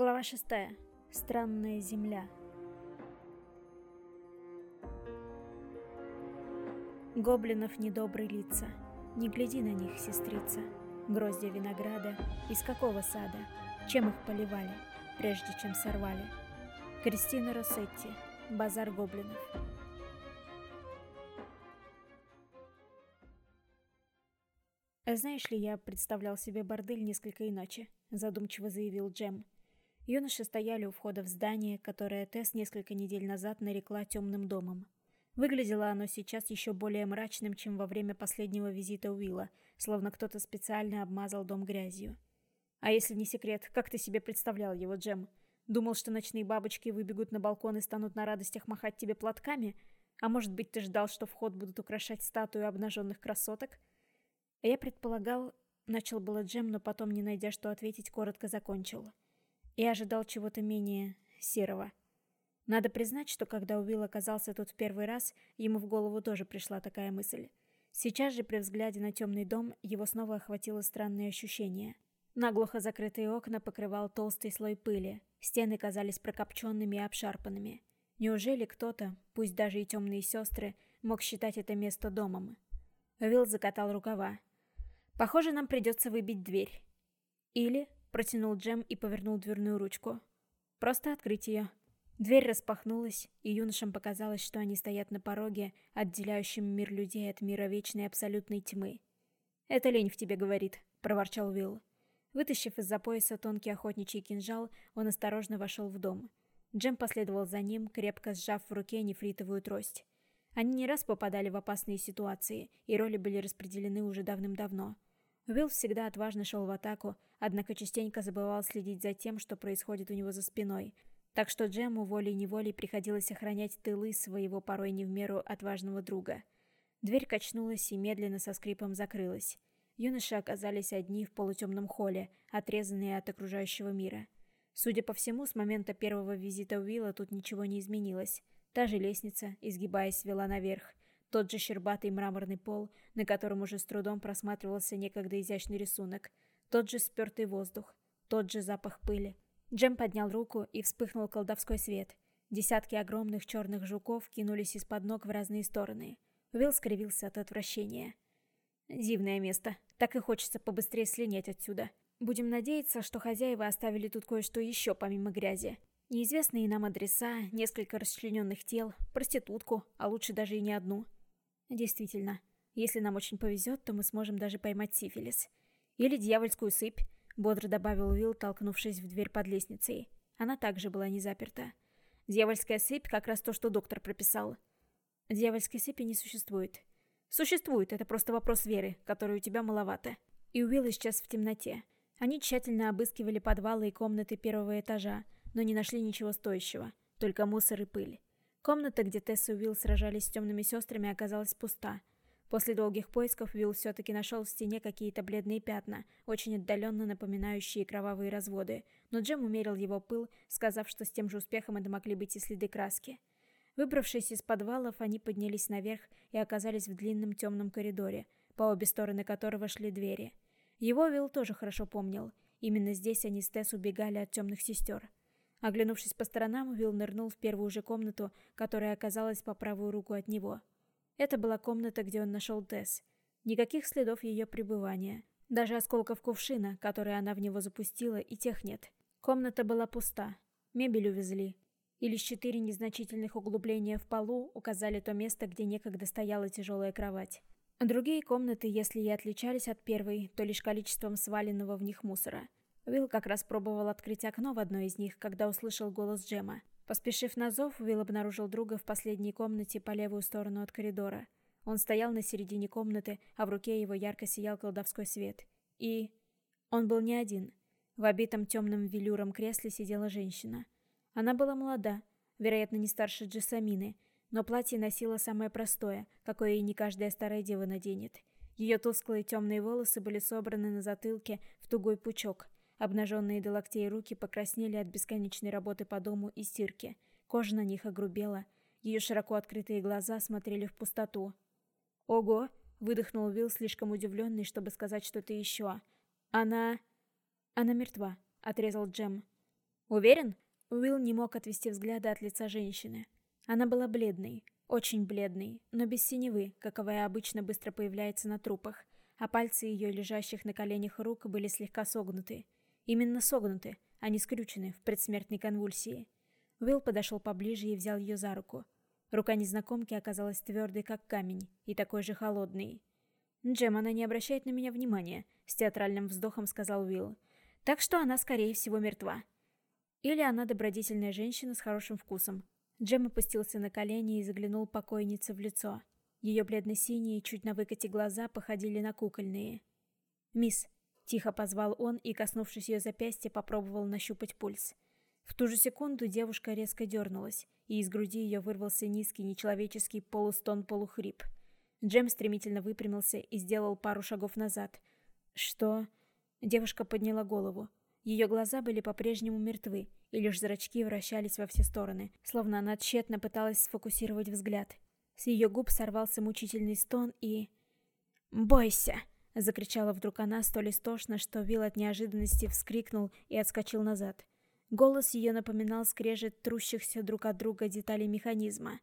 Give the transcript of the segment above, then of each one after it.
Глава шестая. Странная земля. Гоблинов недобрые лица. Не гляди на них, сестрица. Гроздья винограда. Из какого сада? Чем их поливали, прежде чем сорвали? Кристина Россетти. Базар гоблинов. «Знаешь ли, я представлял себе бордель несколько иначе», — задумчиво заявил Джем. Юноши стояли у входа в здание, которое Тесс несколько недель назад нарекла темным домом. Выглядело оно сейчас еще более мрачным, чем во время последнего визита Уилла, словно кто-то специально обмазал дом грязью. «А если не секрет, как ты себе представлял его, Джем? Думал, что ночные бабочки выбегут на балкон и станут на радостях махать тебе платками? А может быть, ты ждал, что вход будут украшать статуи обнаженных красоток?» Я предполагал, начал было Джем, но потом, не найдя что ответить, коротко закончил. Я ожидал чего-то менее серого. Надо признать, что когда Уилл оказался тут в первый раз, ему в голову тоже пришла такая мысль. Сейчас же при взгляде на темный дом его снова охватило странное ощущение. Наглухо закрытые окна покрывал толстый слой пыли, стены казались прокопченными и обшарпанными. Неужели кто-то, пусть даже и темные сестры, мог считать это место домом? Уилл закатал рукава. Похоже, нам придется выбить дверь. Или, протянул Джем и повернул дверную ручку. Просто открыть ее. Дверь распахнулась, и юношам показалось, что они стоят на пороге, отделяющем мир людей от мира вечной абсолютной тьмы. «Это лень в тебе говорит», — проворчал Уилл. Вытащив из-за пояса тонкий охотничий кинжал, он осторожно вошел в дом. Джем последовал за ним, крепко сжав в руке нефритовую трость. Они не раз попадали в опасные ситуации, и роли были распределены уже давным-давно — Уилл всегда отважно шел в атаку, однако частенько забывал следить за тем, что происходит у него за спиной. Так что Джему волей-неволей приходилось охранять тылы своего порой не в меру отважного друга. Дверь качнулась и медленно со скрипом закрылась. Юноши оказались одни в полутемном холле, отрезанные от окружающего мира. Судя по всему, с момента первого визита Уилла тут ничего не изменилось. Та же лестница, изгибаясь, вела наверх. Тот же щербатый мраморный пол, на котором уже с трудом просматривался некогда изящный рисунок. Тот же спертый воздух. Тот же запах пыли. Джем поднял руку, и вспыхнул колдовской свет. Десятки огромных черных жуков кинулись из-под ног в разные стороны. Уилл скривился от отвращения. «Дивное место. Так и хочется побыстрее слинять отсюда. Будем надеяться, что хозяева оставили тут кое-что еще помимо грязи. Неизвестные нам адреса, несколько расчлененных тел, проститутку, а лучше даже и не одну». Действительно, если нам очень повезет, то мы сможем даже поймать сифилис. Или дьявольскую сыпь, бодро добавил Уилл, толкнувшись в дверь под лестницей. Она также была не заперта. Дьявольская сыпь как раз то, что доктор прописал. Дьявольской сыпи не существует. Существует, это просто вопрос веры, которой у тебя маловато. И Уилл исчез в темноте. Они тщательно обыскивали подвалы и комнаты первого этажа, но не нашли ничего стоящего, только мусор и пыль. Комната, где Тесс и Уилл сражались с темными сестрами, оказалась пуста. После долгих поисков Уилл все-таки нашел в стене какие-то бледные пятна, очень отдаленно напоминающие кровавые разводы, но Джем умерил его пыл, сказав, что с тем же успехом это могли быть и следы краски. Выбравшись из подвалов, они поднялись наверх и оказались в длинном темном коридоре, по обе стороны которого шли двери. Его Уилл тоже хорошо помнил. Именно здесь они с Тесс убегали от темных сестер. Оглянувшись по сторонам, Уилл нырнул в первую же комнату, которая оказалась по правую руку от него. Это была комната, где он нашел Тесс. Никаких следов ее пребывания. Даже осколков кувшина, который она в него запустила, и тех нет. Комната была пуста. Мебель увезли. И лишь четыре незначительных углубления в полу указали то место, где некогда стояла тяжелая кровать. Другие комнаты, если и отличались от первой, то лишь количеством сваленного в них мусора – Уилл как раз пробовал открыть окно в одной из них, когда услышал голос Джема. Поспешив на зов, Уилл обнаружил друга в последней комнате по левую сторону от коридора. Он стоял на середине комнаты, а в руке его ярко сиял колдовской свет. И... Он был не один. В обитом темным велюром кресле сидела женщина. Она была молода, вероятно, не старше Джессамины, но платье носило самое простое, какое и не каждая старая дева наденет. Ее тусклые темные волосы были собраны на затылке в тугой пучок – Обнаженные до локтей руки покраснели от бесконечной работы по дому и стирке. Кожа на них огрубела. Ее широко открытые глаза смотрели в пустоту. «Ого!» — выдохнул Уилл, слишком удивленный, чтобы сказать что-то еще. «Она...» «Она мертва», — отрезал Джем. «Уверен?» Уилл не мог отвести взгляда от лица женщины. Она была бледной, очень бледной, но без синевы, каковая обычно быстро появляется на трупах, а пальцы ее, лежащих на коленях рук, были слегка согнуты. Именно согнуты, а не скрючены в предсмертной конвульсии. Уилл подошел поближе и взял ее за руку. Рука незнакомки оказалась твердой, как камень, и такой же холодной. «Джем, она не обращает на меня внимания», — с театральным вздохом сказал Уилл. «Так что она, скорее всего, мертва». Или она добродетельная женщина с хорошим вкусом. Джем опустился на колени и заглянул покойнице в лицо. Ее бледно-синие, чуть на выкате глаза походили на кукольные. «Мисс», — тихо позвал он и, коснувшись ее запястья, попробовал нащупать пульс. В ту же секунду девушка резко дернулась, и из груди ее вырвался низкий, нечеловеческий полустон-полухрип. Джем стремительно выпрямился и сделал пару шагов назад. «Что?» Девушка подняла голову. Ее глаза были по-прежнему мертвы, и лишь зрачки вращались во все стороны, словно она тщетно пыталась сфокусировать взгляд. С ее губ сорвался мучительный стон и... «Бойся!» — закричала вдруг она столь истошно, что Вилл от неожиданности вскрикнул и отскочил назад. Голос ее напоминал скрежет трущихся друг от друга деталей механизма.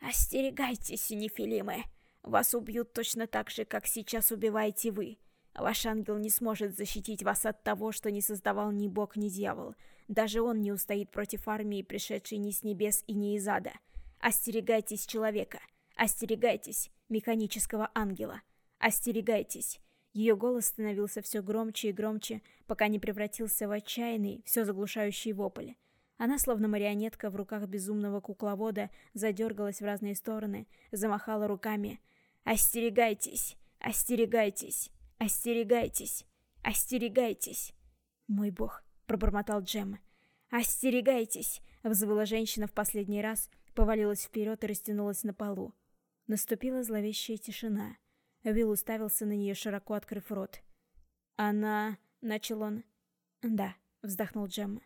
«Остерегайтесь, нефилимы! Вас убьют точно так же, как сейчас убиваете вы. Ваш ангел не сможет защитить вас от того, что не создавал ни бог, ни дьявол. Даже он не устоит против армии, пришедшей ни с небес и ни из ада. Остерегайтесь человека! Остерегайтесь механического ангела! Остерегайтесь! Ее голос становился все громче и громче, пока не превратился в отчаянный, все заглушающий вопль. Она, словно марионетка в руках безумного кукловода, задергалась в разные стороны, замахала руками. «Остерегайтесь! Остерегайтесь! Остерегайтесь! Остерегайтесь!» «Мой бог!» — пробормотал Джем. «Остерегайтесь!» — взвыла женщина в последний раз, повалилась вперед и растянулась на полу. Наступила зловещая тишина. Вилл уставился на нее, широко открыв рот. «Она...» — начал он. «Да», — вздохнул Джемма.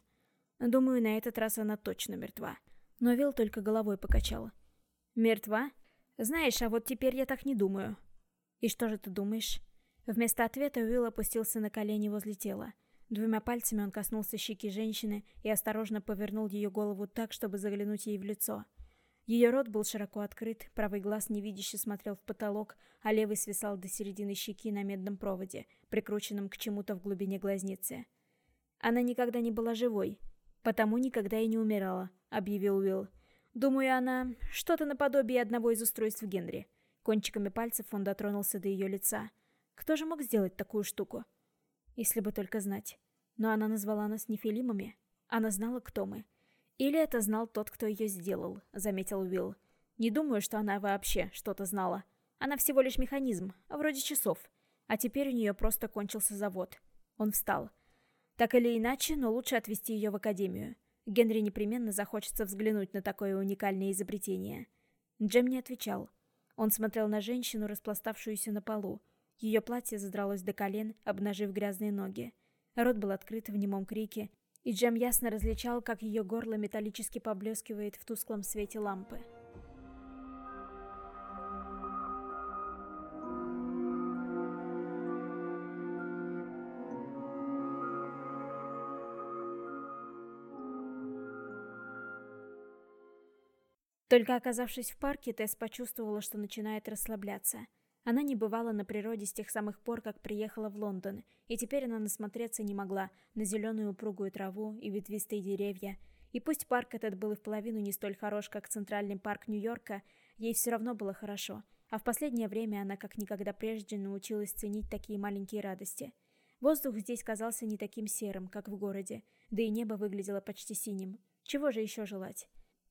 «Думаю, на этот раз она точно мертва». Но Вилл только головой покачал. «Мертва? Знаешь, а вот теперь я так не думаю». «И что же ты думаешь?» Вместо ответа Уилл опустился на колени возле тела. Двумя пальцами он коснулся щеки женщины и осторожно повернул ее голову так, чтобы заглянуть ей в лицо. Ее рот был широко открыт, правый глаз невидяще смотрел в потолок, а левый свисал до середины щеки на медном проводе, прикрученном к чему-то в глубине глазницы. «Она никогда не была живой, потому никогда и не умирала», — объявил Уилл. «Думаю, она что-то наподобие одного из устройств Генри». Кончиками пальцев он дотронулся до ее лица. «Кто же мог сделать такую штуку?» «Если бы только знать. Но она назвала нас нефилимами. Она знала, кто мы». «Или это знал тот, кто ее сделал», — заметил Уилл. «Не думаю, что она вообще что-то знала. Она всего лишь механизм, вроде часов. А теперь у нее просто кончился завод». Он встал. «Так или иначе, но лучше отвезти ее в академию. Генри непременно захочется взглянуть на такое уникальное изобретение». Джем не отвечал. Он смотрел на женщину, распластавшуюся на полу. Ее платье задралось до колен, обнажив грязные ноги. Рот был открыт в немом крике, и Джем ясно различал, как ее горло металлически поблескивает в тусклом свете лампы. Только оказавшись в парке, Тесс почувствовала, что начинает расслабляться – она не бывала на природе с тех самых пор, как приехала в Лондон, и теперь она насмотреться не могла на зеленую упругую траву и ветвистые деревья. И пусть парк этот был и в половину не столь хорош, как Центральный парк Нью-Йорка, ей все равно было хорошо. А в последнее время она как никогда прежде научилась ценить такие маленькие радости. Воздух здесь казался не таким серым, как в городе, да и небо выглядело почти синим. Чего же еще желать?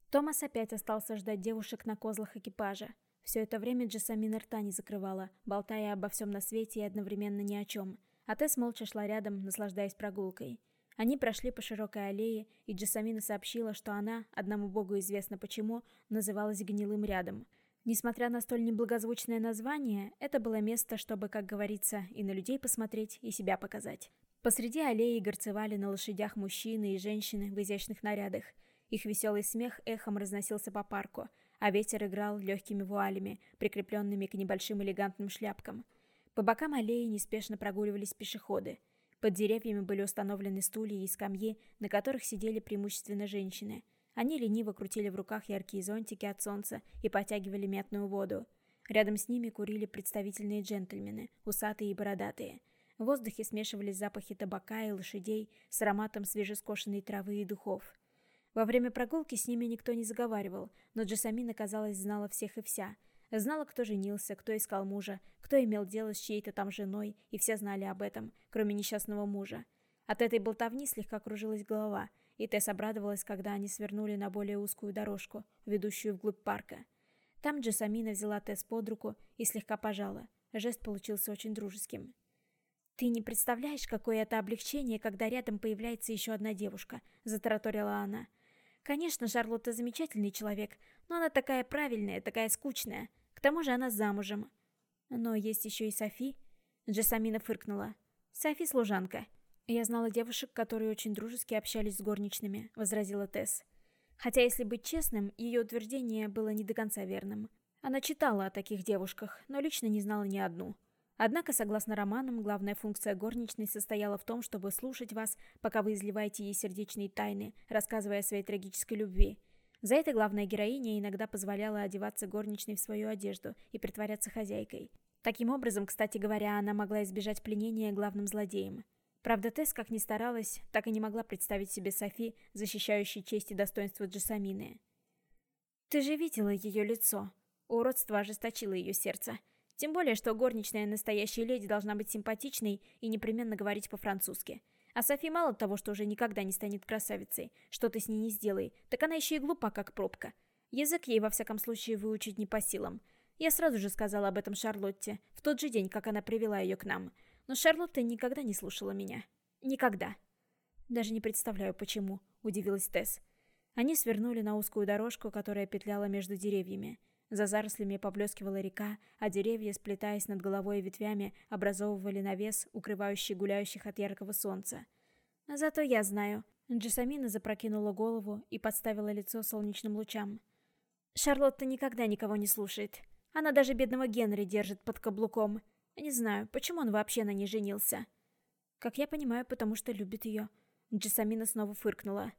Томас опять остался ждать девушек на козлах экипажа. Все это время Джессамина рта не закрывала, болтая обо всем на свете и одновременно ни о чем. А Тесс молча шла рядом, наслаждаясь прогулкой. Они прошли по широкой аллее, и Джессамина сообщила, что она, одному богу известно почему, называлась гнилым рядом. Несмотря на столь неблагозвучное название, это было место, чтобы, как говорится, и на людей посмотреть, и себя показать. Посреди аллеи горцевали на лошадях мужчины и женщины в изящных нарядах. Их веселый смех эхом разносился по парку – а ветер играл легкими вуалями, прикрепленными к небольшим элегантным шляпкам. По бокам аллеи неспешно прогуливались пешеходы. Под деревьями были установлены стулья и скамьи, на которых сидели преимущественно женщины. Они лениво крутили в руках яркие зонтики от солнца и потягивали мятную воду. Рядом с ними курили представительные джентльмены, усатые и бородатые. В воздухе смешивались запахи табака и лошадей с ароматом свежескошенной травы и духов. Во время прогулки с ними никто не заговаривал, но Джасамина, казалось, знала всех и вся. Знала, кто женился, кто искал мужа, кто имел дело с чьей-то там женой, и все знали об этом, кроме несчастного мужа. От этой болтовни слегка кружилась голова, и Тесс обрадовалась, когда они свернули на более узкую дорожку, ведущую вглубь парка. Там Джасамина взяла Тесс под руку и слегка пожала. Жест получился очень дружеским. «Ты не представляешь, какое это облегчение, когда рядом появляется еще одна девушка», — затараторила она. «Конечно, Шарлотта замечательный человек, но она такая правильная, такая скучная. К тому же она замужем». «Но есть еще и Софи». Джессамина фыркнула. «Софи служанка». «Я знала девушек, которые очень дружески общались с горничными», — возразила Тесс. Хотя, если быть честным, ее утверждение было не до конца верным. Она читала о таких девушках, но лично не знала ни одну. Однако, согласно романам, главная функция горничной состояла в том, чтобы слушать вас, пока вы изливаете ей сердечные тайны, рассказывая о своей трагической любви. За это главная героиня иногда позволяла одеваться горничной в свою одежду и притворяться хозяйкой. Таким образом, кстати говоря, она могла избежать пленения главным злодеем. Правда, Тесс, как ни старалась, так и не могла представить себе Софи, защищающей честь и достоинство Джасамины. «Ты же видела ее лицо. Уродство ожесточило ее сердце. Тем более, что горничная настоящая леди должна быть симпатичной и непременно говорить по-французски. А Софи мало того, что уже никогда не станет красавицей, что ты с ней не сделай, так она еще и глупа, как пробка. Язык ей, во всяком случае, выучить не по силам. Я сразу же сказала об этом Шарлотте, в тот же день, как она привела ее к нам. Но Шарлотта никогда не слушала меня. Никогда. Даже не представляю, почему, удивилась Тесс. Они свернули на узкую дорожку, которая петляла между деревьями. За зарослями поблескивала река, а деревья, сплетаясь над головой и ветвями, образовывали навес, укрывающий гуляющих от яркого солнца. «Зато я знаю». Джессамина запрокинула голову и подставила лицо солнечным лучам. «Шарлотта никогда никого не слушает. Она даже бедного Генри держит под каблуком. Не знаю, почему он вообще на ней женился». «Как я понимаю, потому что любит ее». Джессамина снова фыркнула.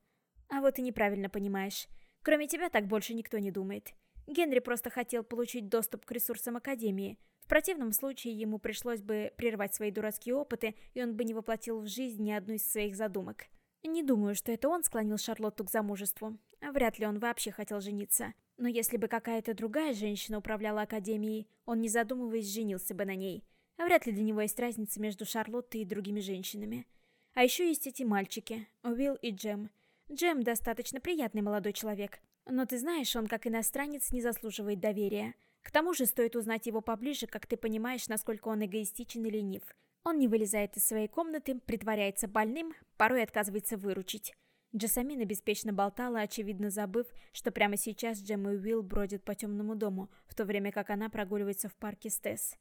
«А вот и неправильно понимаешь. Кроме тебя так больше никто не думает. Генри просто хотел получить доступ к ресурсам Академии. В противном случае ему пришлось бы прервать свои дурацкие опыты, и он бы не воплотил в жизнь ни одну из своих задумок. Не думаю, что это он склонил Шарлотту к замужеству. Вряд ли он вообще хотел жениться. Но если бы какая-то другая женщина управляла Академией, он, не задумываясь, женился бы на ней. Вряд ли для него есть разница между Шарлоттой и другими женщинами. А еще есть эти мальчики, Уилл и Джем. Джем достаточно приятный молодой человек. Но ты знаешь, он как иностранец не заслуживает доверия. К тому же стоит узнать его поближе, как ты понимаешь, насколько он эгоистичен и ленив. Он не вылезает из своей комнаты, притворяется больным, порой отказывается выручить. Джасамина беспечно болтала, очевидно забыв, что прямо сейчас Джем и Уилл бродят по темному дому, в то время как она прогуливается в парке с Тесс.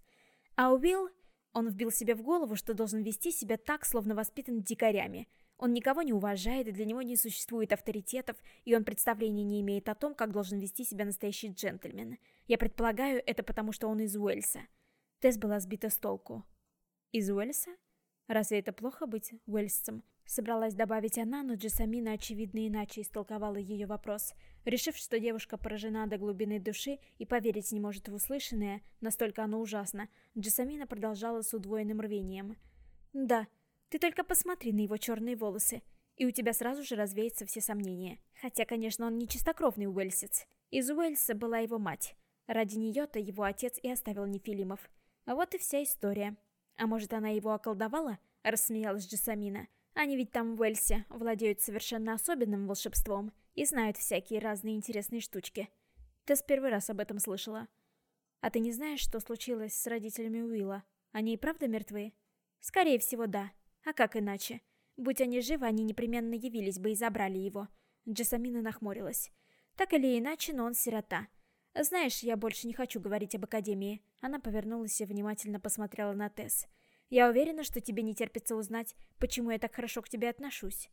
А Уилл... Он вбил себе в голову, что должен вести себя так, словно воспитан дикарями – он никого не уважает, и для него не существует авторитетов, и он представления не имеет о том, как должен вести себя настоящий джентльмен. Я предполагаю, это потому, что он из Уэльса. Тесс была сбита с толку. Из Уэльса? Разве это плохо быть уэльсцем? Собралась добавить она, но Джессамина, очевидно, иначе истолковала ее вопрос. Решив, что девушка поражена до глубины души и поверить не может в услышанное, настолько оно ужасно, Джессамина продолжала с удвоенным рвением. «Да, ты только посмотри на его черные волосы, и у тебя сразу же развеются все сомнения. Хотя, конечно, он не чистокровный уэльсец. Из Уэльса была его мать. Ради нее-то его отец и оставил Нефилимов. А вот и вся история. А может, она его околдовала? Рассмеялась Джессамина. Они ведь там в Уэльсе владеют совершенно особенным волшебством и знают всякие разные интересные штучки. Ты с первый раз об этом слышала. А ты не знаешь, что случилось с родителями Уилла? Они и правда мертвы? Скорее всего, да. А как иначе? Будь они живы, они непременно явились бы и забрали его. Джессамина нахмурилась. Так или иначе, но он сирота. Знаешь, я больше не хочу говорить об Академии. Она повернулась и внимательно посмотрела на Тесс. Я уверена, что тебе не терпится узнать, почему я так хорошо к тебе отношусь.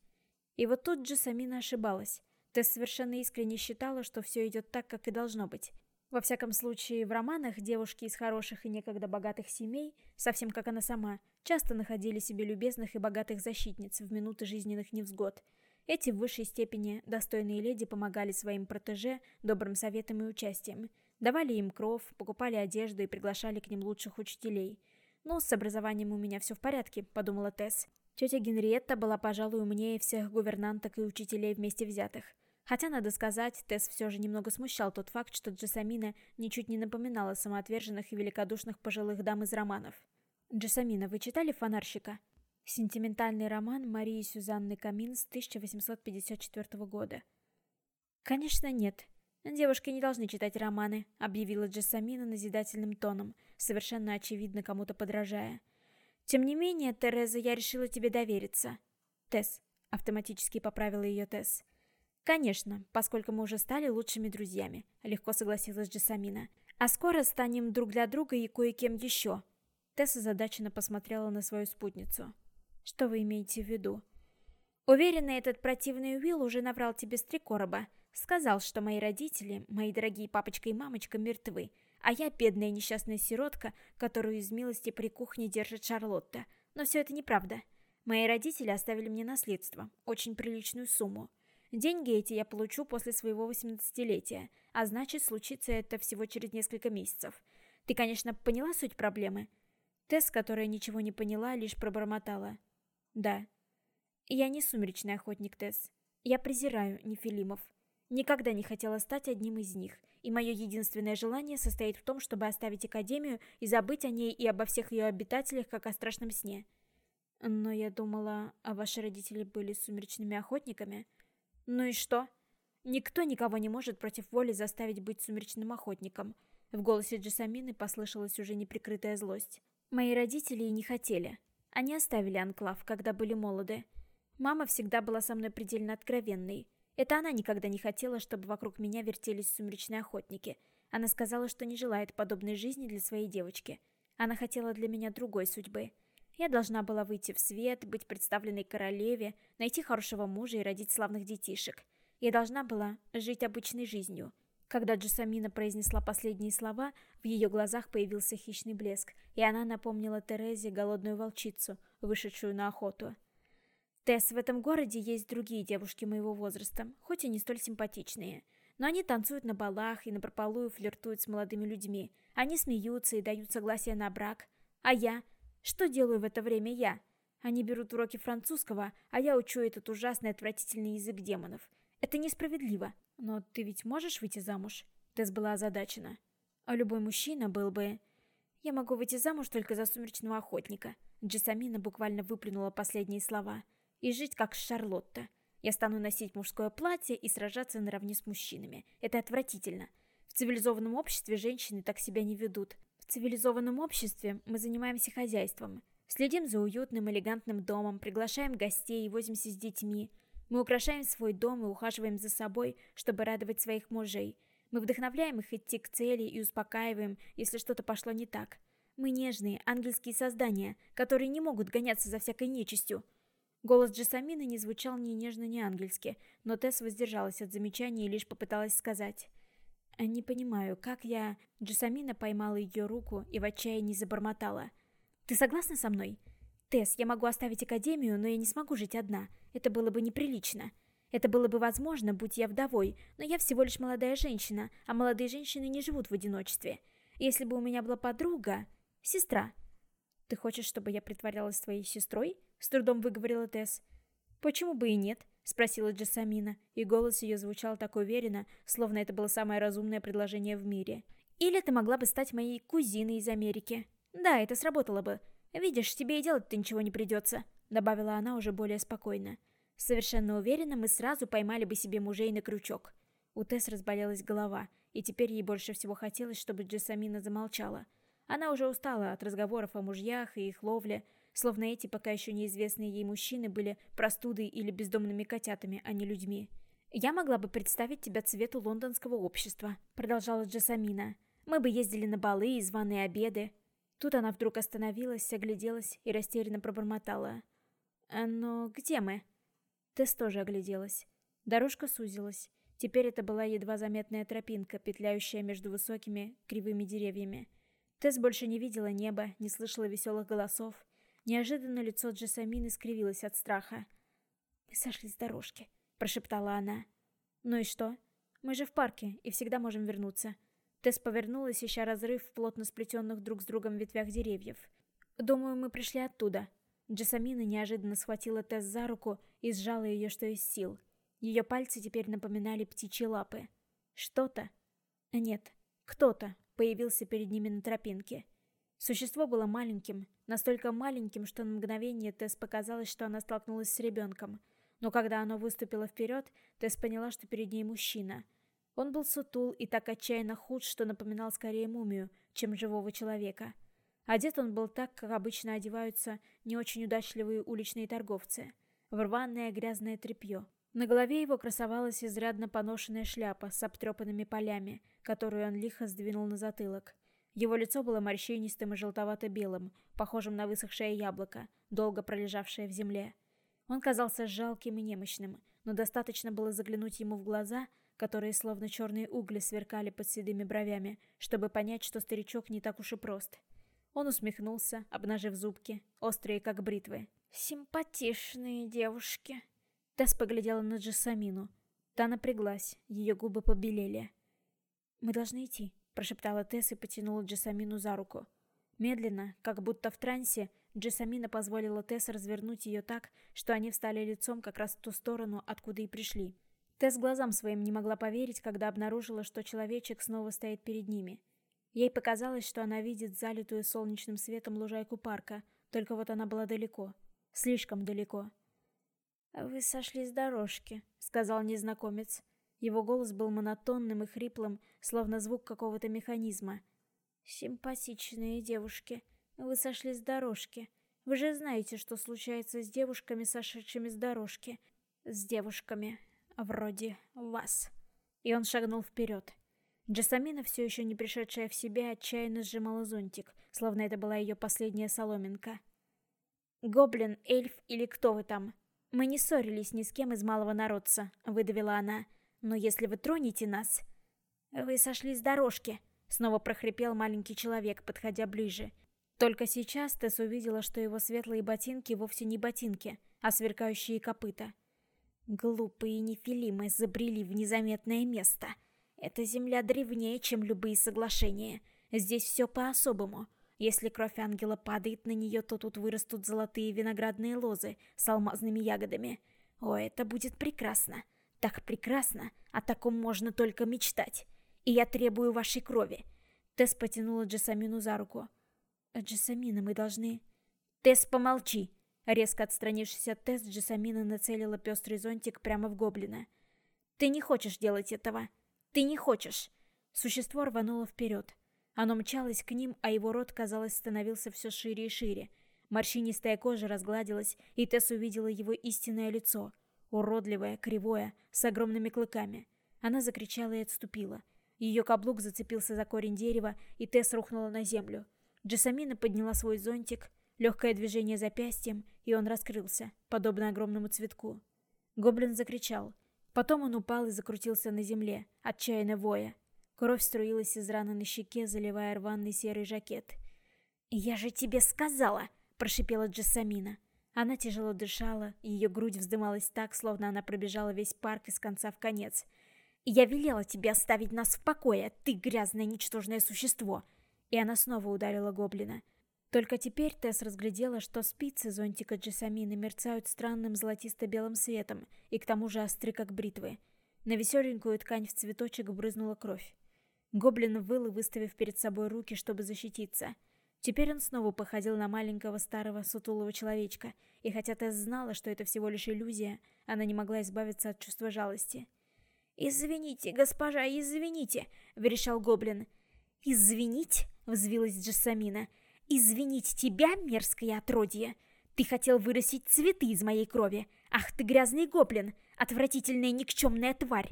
И вот тут Джессамина ошибалась. Тесс совершенно искренне считала, что все идет так, как и должно быть. Во всяком случае, в романах девушки из хороших и некогда богатых семей, совсем как она сама, часто находили себе любезных и богатых защитниц в минуты жизненных невзгод. Эти в высшей степени достойные леди помогали своим протеже добрым советом и участием, давали им кров, покупали одежду и приглашали к ним лучших учителей. «Ну, с образованием у меня все в порядке», — подумала Тесс. Тетя Генриетта была, пожалуй, умнее всех гувернанток и учителей вместе взятых. Хотя, надо сказать, Тесс все же немного смущал тот факт, что Джессамина ничуть не напоминала самоотверженных и великодушных пожилых дам из романов. «Джессамина, вы читали «Фонарщика»?» Сентиментальный роман Марии Сюзанны Камин с 1854 года. «Конечно нет. Девушки не должны читать романы», — объявила Джессамина назидательным тоном, совершенно очевидно кому-то подражая. «Тем не менее, Тереза, я решила тебе довериться». «Тесс», — автоматически поправила ее Тесс. «Конечно, поскольку мы уже стали лучшими друзьями», — легко согласилась Джессамина. «А скоро станем друг для друга и кое-кем еще». Тесса задаченно посмотрела на свою спутницу. «Что вы имеете в виду?» «Уверена, этот противный Уилл уже наврал тебе с три короба. Сказал, что мои родители, мои дорогие папочка и мамочка, мертвы, а я бедная несчастная сиротка, которую из милости при кухне держит Шарлотта. Но все это неправда. Мои родители оставили мне наследство, очень приличную сумму. Деньги эти я получу после своего 18-летия, а значит, случится это всего через несколько месяцев. Ты, конечно, поняла суть проблемы?» Тесс, которая ничего не поняла, лишь пробормотала. «Да». «Я не сумеречный охотник, Тесс. Я презираю нефилимов. Никогда не хотела стать одним из них, и мое единственное желание состоит в том, чтобы оставить Академию и забыть о ней и обо всех ее обитателях, как о страшном сне». «Но я думала, а ваши родители были сумеречными охотниками?» Ну и что? Никто никого не может против воли заставить быть сумеречным охотником. В голосе Джессамины послышалась уже неприкрытая злость. Мои родители и не хотели. Они оставили анклав, когда были молоды. Мама всегда была со мной предельно откровенной. Это она никогда не хотела, чтобы вокруг меня вертелись сумеречные охотники. Она сказала, что не желает подобной жизни для своей девочки. Она хотела для меня другой судьбы. Я должна была выйти в свет, быть представленной королеве, найти хорошего мужа и родить славных детишек. Я должна была жить обычной жизнью. Когда Джусамина произнесла последние слова, в ее глазах появился хищный блеск, и она напомнила Терезе голодную волчицу, вышедшую на охоту. «Тесс, в этом городе есть другие девушки моего возраста, хоть и не столь симпатичные. Но они танцуют на балах и напропалую флиртуют с молодыми людьми. Они смеются и дают согласие на брак. А я? Что делаю в это время я? Они берут уроки французского, а я учу этот ужасный отвратительный язык демонов. Это несправедливо. Но ты ведь можешь выйти замуж? Тесс была озадачена. А любой мужчина был бы... Я могу выйти замуж только за сумеречного охотника. Джессамина буквально выплюнула последние слова. И жить как Шарлотта. Я стану носить мужское платье и сражаться наравне с мужчинами. Это отвратительно. В цивилизованном обществе женщины так себя не ведут. В цивилизованном обществе мы занимаемся хозяйством. Следим за уютным, элегантным домом, приглашаем гостей и возимся с детьми. Мы украшаем свой дом и ухаживаем за собой, чтобы радовать своих мужей. Мы вдохновляем их идти к цели и успокаиваем, если что-то пошло не так. Мы нежные, ангельские создания, которые не могут гоняться за всякой нечистью. Голос Джессамины не звучал ни нежно, ни ангельски, но Тесс воздержалась от замечаний и лишь попыталась сказать. «Не понимаю, как я...» Джессамина поймала ее руку и в отчаянии забормотала. «Ты согласна со мной? Тесс, я могу оставить Академию, но я не смогу жить одна. Это было бы неприлично. Это было бы возможно, будь я вдовой, но я всего лишь молодая женщина, а молодые женщины не живут в одиночестве. Если бы у меня была подруга... Сестра. Ты хочешь, чтобы я притворялась твоей сестрой?» С трудом выговорила Тесс. «Почему бы и нет?» — спросила Джессамина, и голос ее звучал так уверенно, словно это было самое разумное предложение в мире. «Или ты могла бы стать моей кузиной из Америки. Да, это сработало бы. Видишь, тебе и делать-то ничего не придется», — добавила она уже более спокойно. «Совершенно уверена, мы сразу поймали бы себе мужей на крючок». У Тесс разболелась голова, и теперь ей больше всего хотелось, чтобы Джессамина замолчала. Она уже устала от разговоров о мужьях и их ловле, словно эти пока еще неизвестные ей мужчины были простудой или бездомными котятами, а не людьми. «Я могла бы представить тебя цвету лондонского общества», — продолжала Джасамина. «Мы бы ездили на балы и званые обеды». Тут она вдруг остановилась, огляделась и растерянно пробормотала. «А, «Но где мы?» Тесс тоже огляделась. Дорожка сузилась. Теперь это была едва заметная тропинка, петляющая между высокими, кривыми деревьями. Тесс больше не видела неба, не слышала веселых голосов. Неожиданно лицо Джессамины скривилось от страха. «Мы сошли с дорожки», — прошептала она. «Ну и что? Мы же в парке и всегда можем вернуться». Тесс повернулась, ища разрыв в плотно сплетенных друг с другом ветвях деревьев. «Думаю, мы пришли оттуда». Джессамина неожиданно схватила Тесс за руку и сжала ее, что из сил. Ее пальцы теперь напоминали птичьи лапы. Что-то... Нет, кто-то появился перед ними на тропинке. Существо было маленьким, настолько маленьким, что на мгновение Тесс показалось, что она столкнулась с ребенком. Но когда оно выступило вперед, Тесс поняла, что перед ней мужчина. Он был сутул и так отчаянно худ, что напоминал скорее мумию, чем живого человека. Одет он был так, как обычно одеваются не очень удачливые уличные торговцы. В рваное грязное тряпье. На голове его красовалась изрядно поношенная шляпа с обтрепанными полями, которую он лихо сдвинул на затылок. Его лицо было морщинистым и желтовато-белым, похожим на высохшее яблоко, долго пролежавшее в земле. Он казался жалким и немощным, но достаточно было заглянуть ему в глаза, которые словно черные угли сверкали под седыми бровями, чтобы понять, что старичок не так уж и прост. Он усмехнулся, обнажив зубки, острые как бритвы. «Симпатичные девушки», Тесс поглядела на Джессамину. Та напряглась, ее губы побелели. «Мы должны идти», — прошептала Тесс и потянула Джессамину за руку. Медленно, как будто в трансе, Джессамина позволила Тесс развернуть ее так, что они встали лицом как раз в ту сторону, откуда и пришли. Тесс глазам своим не могла поверить, когда обнаружила, что человечек снова стоит перед ними. Ей показалось, что она видит залитую солнечным светом лужайку парка, только вот она была далеко. Слишком далеко. «Вы сошли с дорожки», — сказал незнакомец. Его голос был монотонным и хриплым, словно звук какого-то механизма. «Симпатичные девушки, вы сошли с дорожки. Вы же знаете, что случается с девушками, сошедшими с дорожки. С девушками вроде вас». И он шагнул вперед. Джасамина, все еще не пришедшая в себя, отчаянно сжимала зонтик, словно это была ее последняя соломинка. «Гоблин, эльф или кто вы там?» «Мы не ссорились ни с кем из малого народца», — выдавила она. «Но если вы тронете нас...» «Вы сошли с дорожки», — снова прохрипел маленький человек, подходя ближе. Только сейчас Тесс увидела, что его светлые ботинки вовсе не ботинки, а сверкающие копыта. Глупые нефилимы забрели в незаметное место. Эта земля древнее, чем любые соглашения. Здесь все по-особому. Если кровь ангела падает на нее, то тут вырастут золотые виноградные лозы с алмазными ягодами. О, это будет прекрасно. Так прекрасно, о таком можно только мечтать. И я требую вашей крови. Тесс потянула Джессамину за руку. «Джессамина, мы должны...» «Тесс, помолчи!» Резко отстранившись от Тесс, Джессамина нацелила пестрый зонтик прямо в гоблина. «Ты не хочешь делать этого! Ты не хочешь!» Существо рвануло вперед. Оно мчалось к ним, а его рот, казалось, становился все шире и шире. Морщинистая кожа разгладилась, и Тесс увидела его истинное лицо. Уродливое, кривое, с огромными клыками. Она закричала и отступила. Ее каблук зацепился за корень дерева, и Тесс рухнула на землю. Джессамина подняла свой зонтик, легкое движение запястьем, и он раскрылся, подобно огромному цветку. Гоблин закричал. Потом он упал и закрутился на земле, отчаянно воя. Кровь струилась из раны на щеке, заливая рваный серый жакет. «Я же тебе сказала!» – прошипела Джессамина. Она тяжело дышала, ее грудь вздымалась так, словно она пробежала весь парк из конца в конец. «Я велела тебе оставить нас в покое, ты грязное ничтожное существо!» И она снова ударила гоблина. Только теперь Тесс разглядела, что спицы зонтика Джессамины мерцают странным золотисто-белым светом и к тому же остры, как бритвы. На веселенькую ткань в цветочек брызнула кровь. Гоблин выл, выставив перед собой руки, чтобы защититься. Теперь он снова походил на маленького старого сутулого человечка, и хотя Тесс знала, что это всего лишь иллюзия, она не могла избавиться от чувства жалости. «Извините, госпожа, извините!» — верещал гоблин. «Извинить?» — взвилась Джессамина. «Извинить тебя, мерзкое отродье! Ты хотел вырастить цветы из моей крови! Ах ты грязный гоблин! Отвратительная никчемная тварь!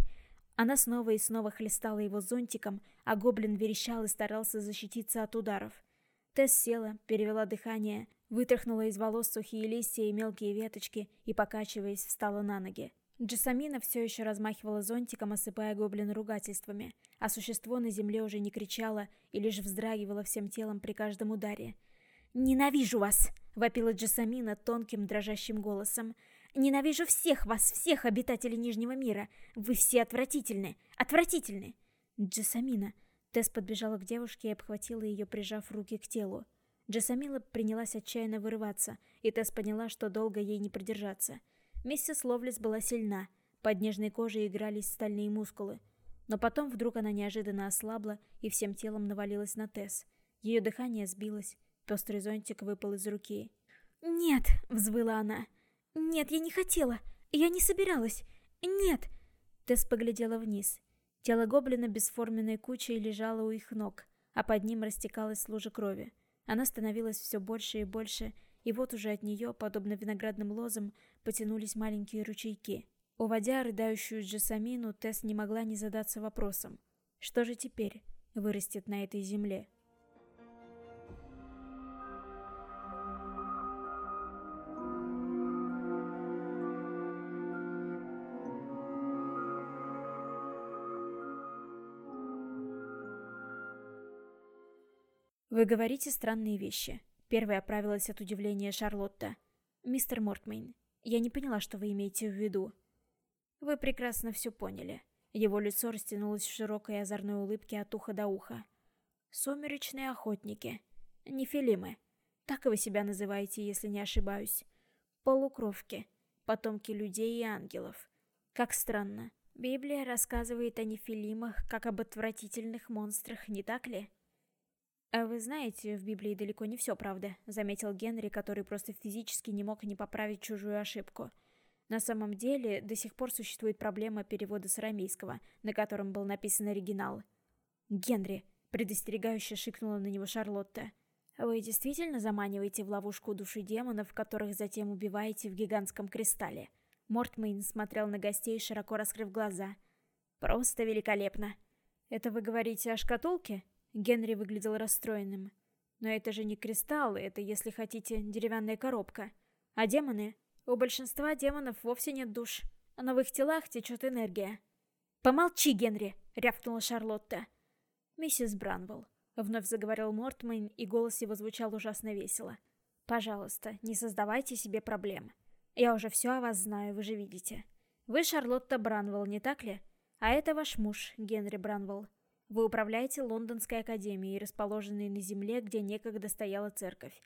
Она снова и снова хлестала его зонтиком, а гоблин верещал и старался защититься от ударов. Тесс села, перевела дыхание, вытряхнула из волос сухие листья и мелкие веточки и, покачиваясь, встала на ноги. Джессамина все еще размахивала зонтиком, осыпая гоблина ругательствами, а существо на земле уже не кричало и лишь вздрагивало всем телом при каждом ударе. «Ненавижу вас!» —— вопила Джессамина тонким дрожащим голосом. «Ненавижу всех вас, всех обитателей Нижнего мира! Вы все отвратительны! Отвратительны!» «Джессамина!» Тесс подбежала к девушке и обхватила ее, прижав руки к телу. Джессамила принялась отчаянно вырываться, и Тесс поняла, что долго ей не продержаться. Миссис Ловлес была сильна, под нежной кожей игрались стальные мускулы. Но потом вдруг она неожиданно ослабла и всем телом навалилась на Тесс. Ее дыхание сбилось, пестрый зонтик выпал из руки. «Нет!» — взвыла она. «Нет, я не хотела! Я не собиралась! Нет!» Тесс поглядела вниз. Тело гоблина бесформенной кучей лежало у их ног, а под ним растекалась лужа крови. Она становилась все больше и больше, и вот уже от нее, подобно виноградным лозам, потянулись маленькие ручейки. Уводя рыдающую Джессамину, Тесс не могла не задаться вопросом. Что же теперь вырастет на этой земле? «Вы говорите странные вещи». Первая оправилась от удивления Шарлотта. «Мистер Мортмейн, я не поняла, что вы имеете в виду». «Вы прекрасно все поняли». Его лицо растянулось в широкой озорной улыбке от уха до уха. «Сумеречные охотники. Нефилимы. Так вы себя называете, если не ошибаюсь. Полукровки. Потомки людей и ангелов. Как странно. Библия рассказывает о нефилимах как об отвратительных монстрах, не так ли?» «А вы знаете, в Библии далеко не все правда», — заметил Генри, который просто физически не мог не поправить чужую ошибку. На самом деле, до сих пор существует проблема перевода с арамейского, на котором был написан оригинал. «Генри», — предостерегающе шикнула на него Шарлотта, — «вы действительно заманиваете в ловушку души демонов, которых затем убиваете в гигантском кристалле?» Мортмейн смотрел на гостей, широко раскрыв глаза. «Просто великолепно!» «Это вы говорите о шкатулке?» Генри выглядел расстроенным. Но это же не кристаллы, это, если хотите, деревянная коробка. А демоны? У большинства демонов вовсе нет душ, но в их телах течет энергия. «Помолчи, Генри!» — рявкнула Шарлотта. «Миссис Бранвелл», — вновь заговорил Мортмейн, и голос его звучал ужасно весело. «Пожалуйста, не создавайте себе проблем. Я уже все о вас знаю, вы же видите. Вы Шарлотта Бранвелл, не так ли? А это ваш муж, Генри Бранвелл. Вы управляете Лондонской академией, расположенной на земле, где некогда стояла церковь.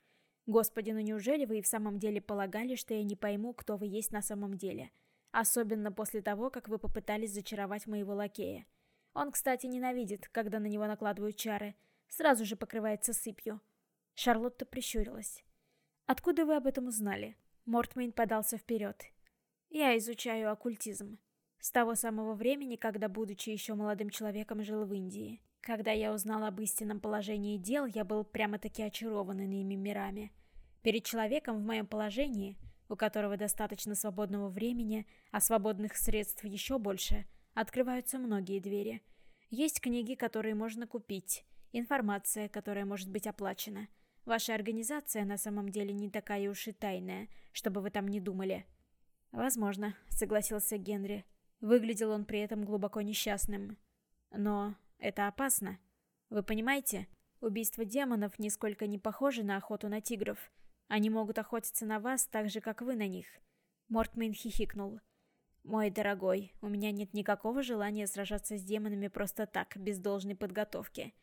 Господи, ну неужели вы и в самом деле полагали, что я не пойму, кто вы есть на самом деле? Особенно после того, как вы попытались зачаровать моего лакея. Он, кстати, ненавидит, когда на него накладывают чары. Сразу же покрывается сыпью. Шарлотта прищурилась. «Откуда вы об этом узнали?» Мортмейн подался вперед. «Я изучаю оккультизм. С того самого времени, когда, будучи еще молодым человеком, жил в Индии. Когда я узнал об истинном положении дел, я был прямо-таки очарован иными мирами. Перед человеком в моем положении, у которого достаточно свободного времени, а свободных средств еще больше, открываются многие двери. Есть книги, которые можно купить, информация, которая может быть оплачена. Ваша организация на самом деле не такая уж и тайная, чтобы вы там не думали. «Возможно», — согласился Генри. Выглядел он при этом глубоко несчастным. Но это опасно. Вы понимаете? Убийство демонов нисколько не похоже на охоту на тигров. Они могут охотиться на вас так же, как вы на них. Мортмейн хихикнул. «Мой дорогой, у меня нет никакого желания сражаться с демонами просто так, без должной подготовки.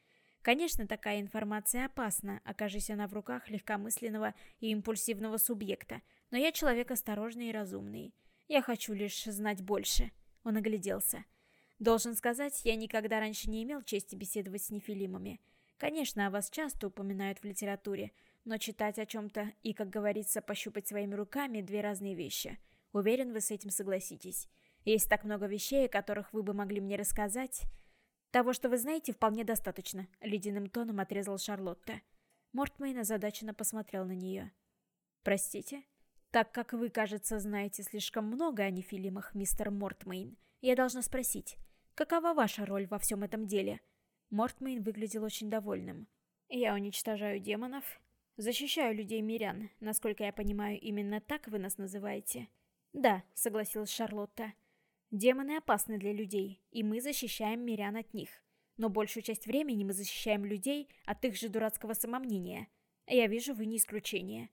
Конечно, такая информация опасна, окажись она в руках легкомысленного и импульсивного субъекта, но я человек осторожный и разумный. Я хочу лишь знать больше». Он огляделся. «Должен сказать, я никогда раньше не имел чести беседовать с нефилимами. Конечно, о вас часто упоминают в литературе, но читать о чем-то и, как говорится, пощупать своими руками – две разные вещи. Уверен, вы с этим согласитесь. Есть так много вещей, о которых вы бы могли мне рассказать. Того, что вы знаете, вполне достаточно», – ледяным тоном отрезал Шарлотта. Мортмейн озадаченно посмотрел на нее. «Простите?» Так как вы, кажется, знаете слишком много о нефилимах, мистер Мортмейн, я должна спросить, какова ваша роль во всем этом деле? Мортмейн выглядел очень довольным. Я уничтожаю демонов, защищаю людей-мирян, насколько я понимаю, именно так вы нас называете. Да, согласилась Шарлотта. Демоны опасны для людей, и мы защищаем мирян от них. Но большую часть времени мы защищаем людей от их же дурацкого самомнения. Я вижу, вы не исключение.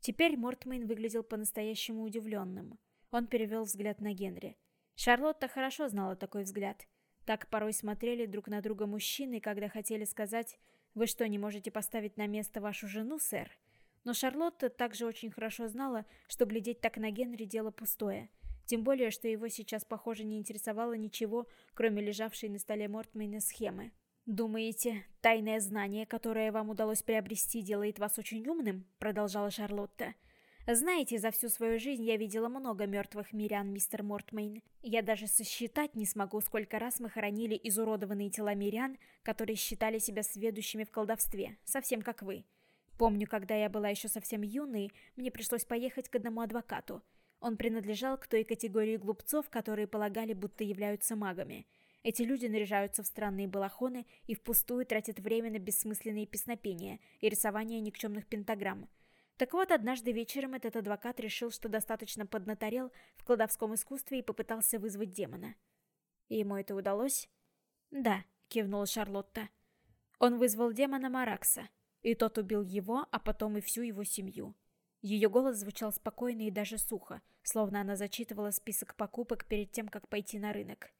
Теперь Мортмейн выглядел по-настоящему удивленным. Он перевел взгляд на Генри. Шарлотта хорошо знала такой взгляд. Так порой смотрели друг на друга мужчины, когда хотели сказать «Вы что, не можете поставить на место вашу жену, сэр?» Но Шарлотта также очень хорошо знала, что глядеть так на Генри – дело пустое. Тем более, что его сейчас, похоже, не интересовало ничего, кроме лежавшей на столе Мортмейна схемы. «Думаете, тайное знание, которое вам удалось приобрести, делает вас очень умным?» – продолжала Шарлотта. «Знаете, за всю свою жизнь я видела много мертвых мирян, мистер Мортмейн. Я даже сосчитать не смогу, сколько раз мы хоронили изуродованные тела мирян, которые считали себя сведущими в колдовстве, совсем как вы. Помню, когда я была еще совсем юной, мне пришлось поехать к одному адвокату. Он принадлежал к той категории глупцов, которые полагали, будто являются магами – эти люди наряжаются в странные балахоны и впустую тратят время на бессмысленные песнопения и рисование никчемных пентаграмм. Так вот, однажды вечером этот адвокат решил, что достаточно поднаторел в кладовском искусстве и попытался вызвать демона. И ему это удалось? «Да», — кивнула Шарлотта. Он вызвал демона Маракса, и тот убил его, а потом и всю его семью. Ее голос звучал спокойно и даже сухо, словно она зачитывала список покупок перед тем, как пойти на рынок.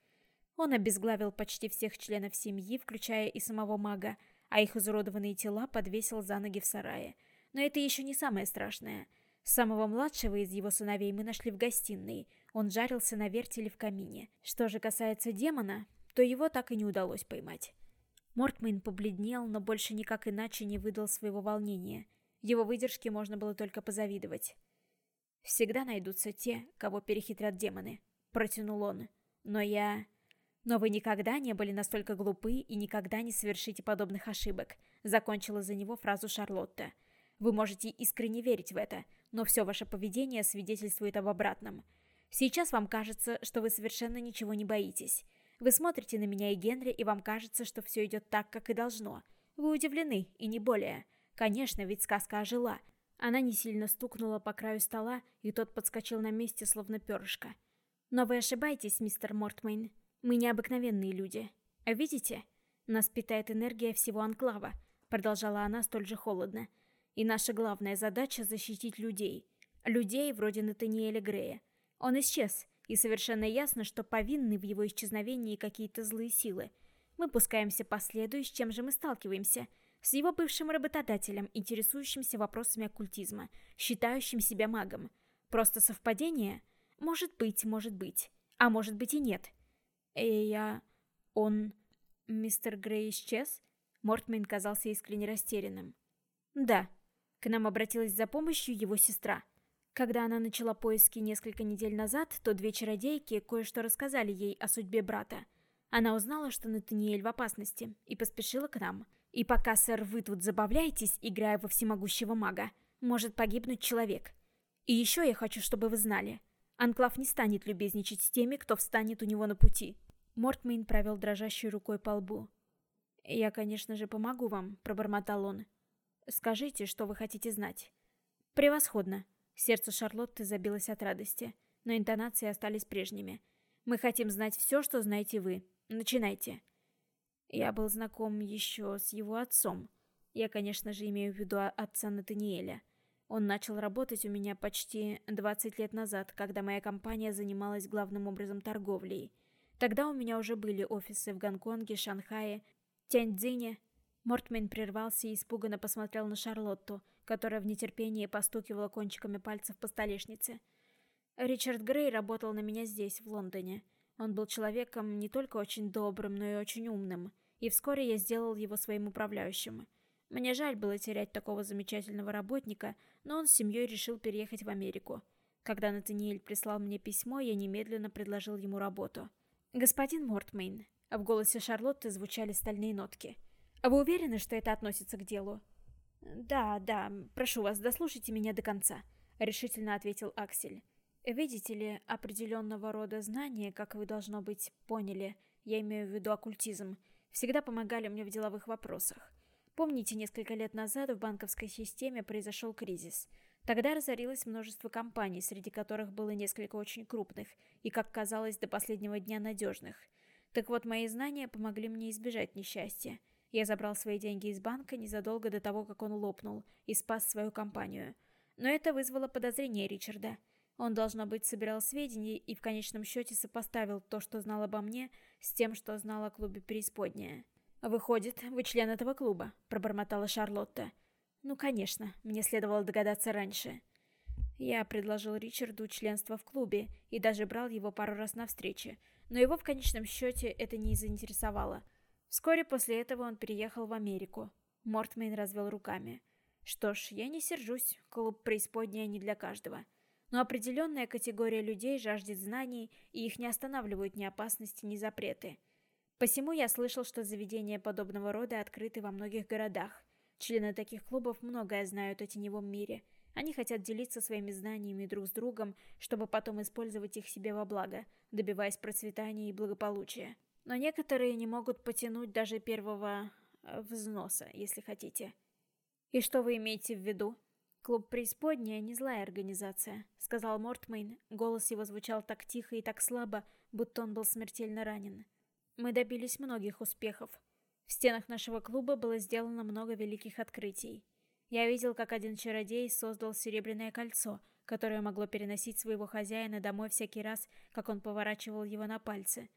Он обезглавил почти всех членов семьи, включая и самого мага, а их изуродованные тела подвесил за ноги в сарае. Но это еще не самое страшное. Самого младшего из его сыновей мы нашли в гостиной. Он жарился на вертеле в камине. Что же касается демона, то его так и не удалось поймать. Мортмейн побледнел, но больше никак иначе не выдал своего волнения. Его выдержке можно было только позавидовать. «Всегда найдутся те, кого перехитрят демоны», — протянул он. «Но я...» Но вы никогда не были настолько глупы и никогда не совершите подобных ошибок», закончила за него фразу Шарлотта. «Вы можете искренне верить в это, но все ваше поведение свидетельствует об обратном. Сейчас вам кажется, что вы совершенно ничего не боитесь. Вы смотрите на меня и Генри, и вам кажется, что все идет так, как и должно. Вы удивлены, и не более. Конечно, ведь сказка ожила». Она не сильно стукнула по краю стола, и тот подскочил на месте, словно перышко. «Но вы ошибаетесь, мистер Мортмейн. Мы необыкновенные люди. А видите? Нас питает энергия всего Анклава, продолжала она столь же холодно. И наша главная задача защитить людей. Людей вроде Натаниэля Грея. Он исчез, и совершенно ясно, что повинны в его исчезновении какие-то злые силы. Мы пускаемся по следу, и с чем же мы сталкиваемся? С его бывшим работодателем, интересующимся вопросами оккультизма, считающим себя магом. Просто совпадение? Может быть, может быть. А может быть и нет. И я... Он... Мистер Грей исчез? Мортмейн казался искренне растерянным. Да. К нам обратилась за помощью его сестра. Когда она начала поиски несколько недель назад, то две чародейки кое-что рассказали ей о судьбе брата. Она узнала, что Натаниэль в опасности, и поспешила к нам. И пока, сэр, вы тут забавляетесь, играя во всемогущего мага, может погибнуть человек. И еще я хочу, чтобы вы знали. Анклав не станет любезничать с теми, кто встанет у него на пути. Мортмейн провел дрожащей рукой по лбу. «Я, конечно же, помогу вам», — пробормотал он. «Скажите, что вы хотите знать». «Превосходно». Сердце Шарлотты забилось от радости, но интонации остались прежними. «Мы хотим знать все, что знаете вы. Начинайте». Я был знаком еще с его отцом. Я, конечно же, имею в виду отца Натаниэля. Он начал работать у меня почти 20 лет назад, когда моя компания занималась главным образом торговлей — Тогда у меня уже были офисы в Гонконге, Шанхае, Тяньцзине. Мортмен прервался и испуганно посмотрел на Шарлотту, которая в нетерпении постукивала кончиками пальцев по столешнице. Ричард Грей работал на меня здесь, в Лондоне. Он был человеком не только очень добрым, но и очень умным, и вскоре я сделал его своим управляющим. Мне жаль было терять такого замечательного работника, но он с семьей решил переехать в Америку. Когда Натаниэль прислал мне письмо, я немедленно предложил ему работу. «Господин Мортмейн», — в голосе Шарлотты звучали стальные нотки. «Вы уверены, что это относится к делу?» «Да, да, прошу вас, дослушайте меня до конца», — решительно ответил Аксель. «Видите ли, определенного рода знания, как вы, должно быть, поняли, я имею в виду оккультизм, всегда помогали мне в деловых вопросах. Помните, несколько лет назад в банковской системе произошел кризис — Тогда разорилось множество компаний, среди которых было несколько очень крупных и, как казалось, до последнего дня надежных. Так вот, мои знания помогли мне избежать несчастья. Я забрал свои деньги из банка незадолго до того, как он лопнул, и спас свою компанию. Но это вызвало подозрение Ричарда. Он, должно быть, собирал сведения и в конечном счете сопоставил то, что знал обо мне, с тем, что знал о клубе «Преисподняя». «Выходит, вы член этого клуба», — пробормотала Шарлотта. «Ну, конечно, мне следовало догадаться раньше». Я предложил Ричарду членство в клубе и даже брал его пару раз на встречи, но его в конечном счете это не заинтересовало. Вскоре после этого он переехал в Америку. Мортмейн развел руками. Что ж, я не сержусь, клуб преисподняя не для каждого. Но определенная категория людей жаждет знаний, и их не останавливают ни опасности, ни запреты. Посему я слышал, что заведения подобного рода открыты во многих городах. Члены таких клубов многое знают о теневом мире. Они хотят делиться своими знаниями друг с другом, чтобы потом использовать их себе во благо, добиваясь процветания и благополучия. Но некоторые не могут потянуть даже первого э, взноса, если хотите. И что вы имеете в виду? Клуб Преисподняя не злая организация, сказал Мортмейн. Голос его звучал так тихо и так слабо, будто он был смертельно ранен. Мы добились многих успехов. В стенах нашего клуба было сделано много великих открытий. Я видел, как один чародей создал серебряное кольцо, которое могло переносить своего хозяина домой всякий раз, как он поворачивал его на пальце.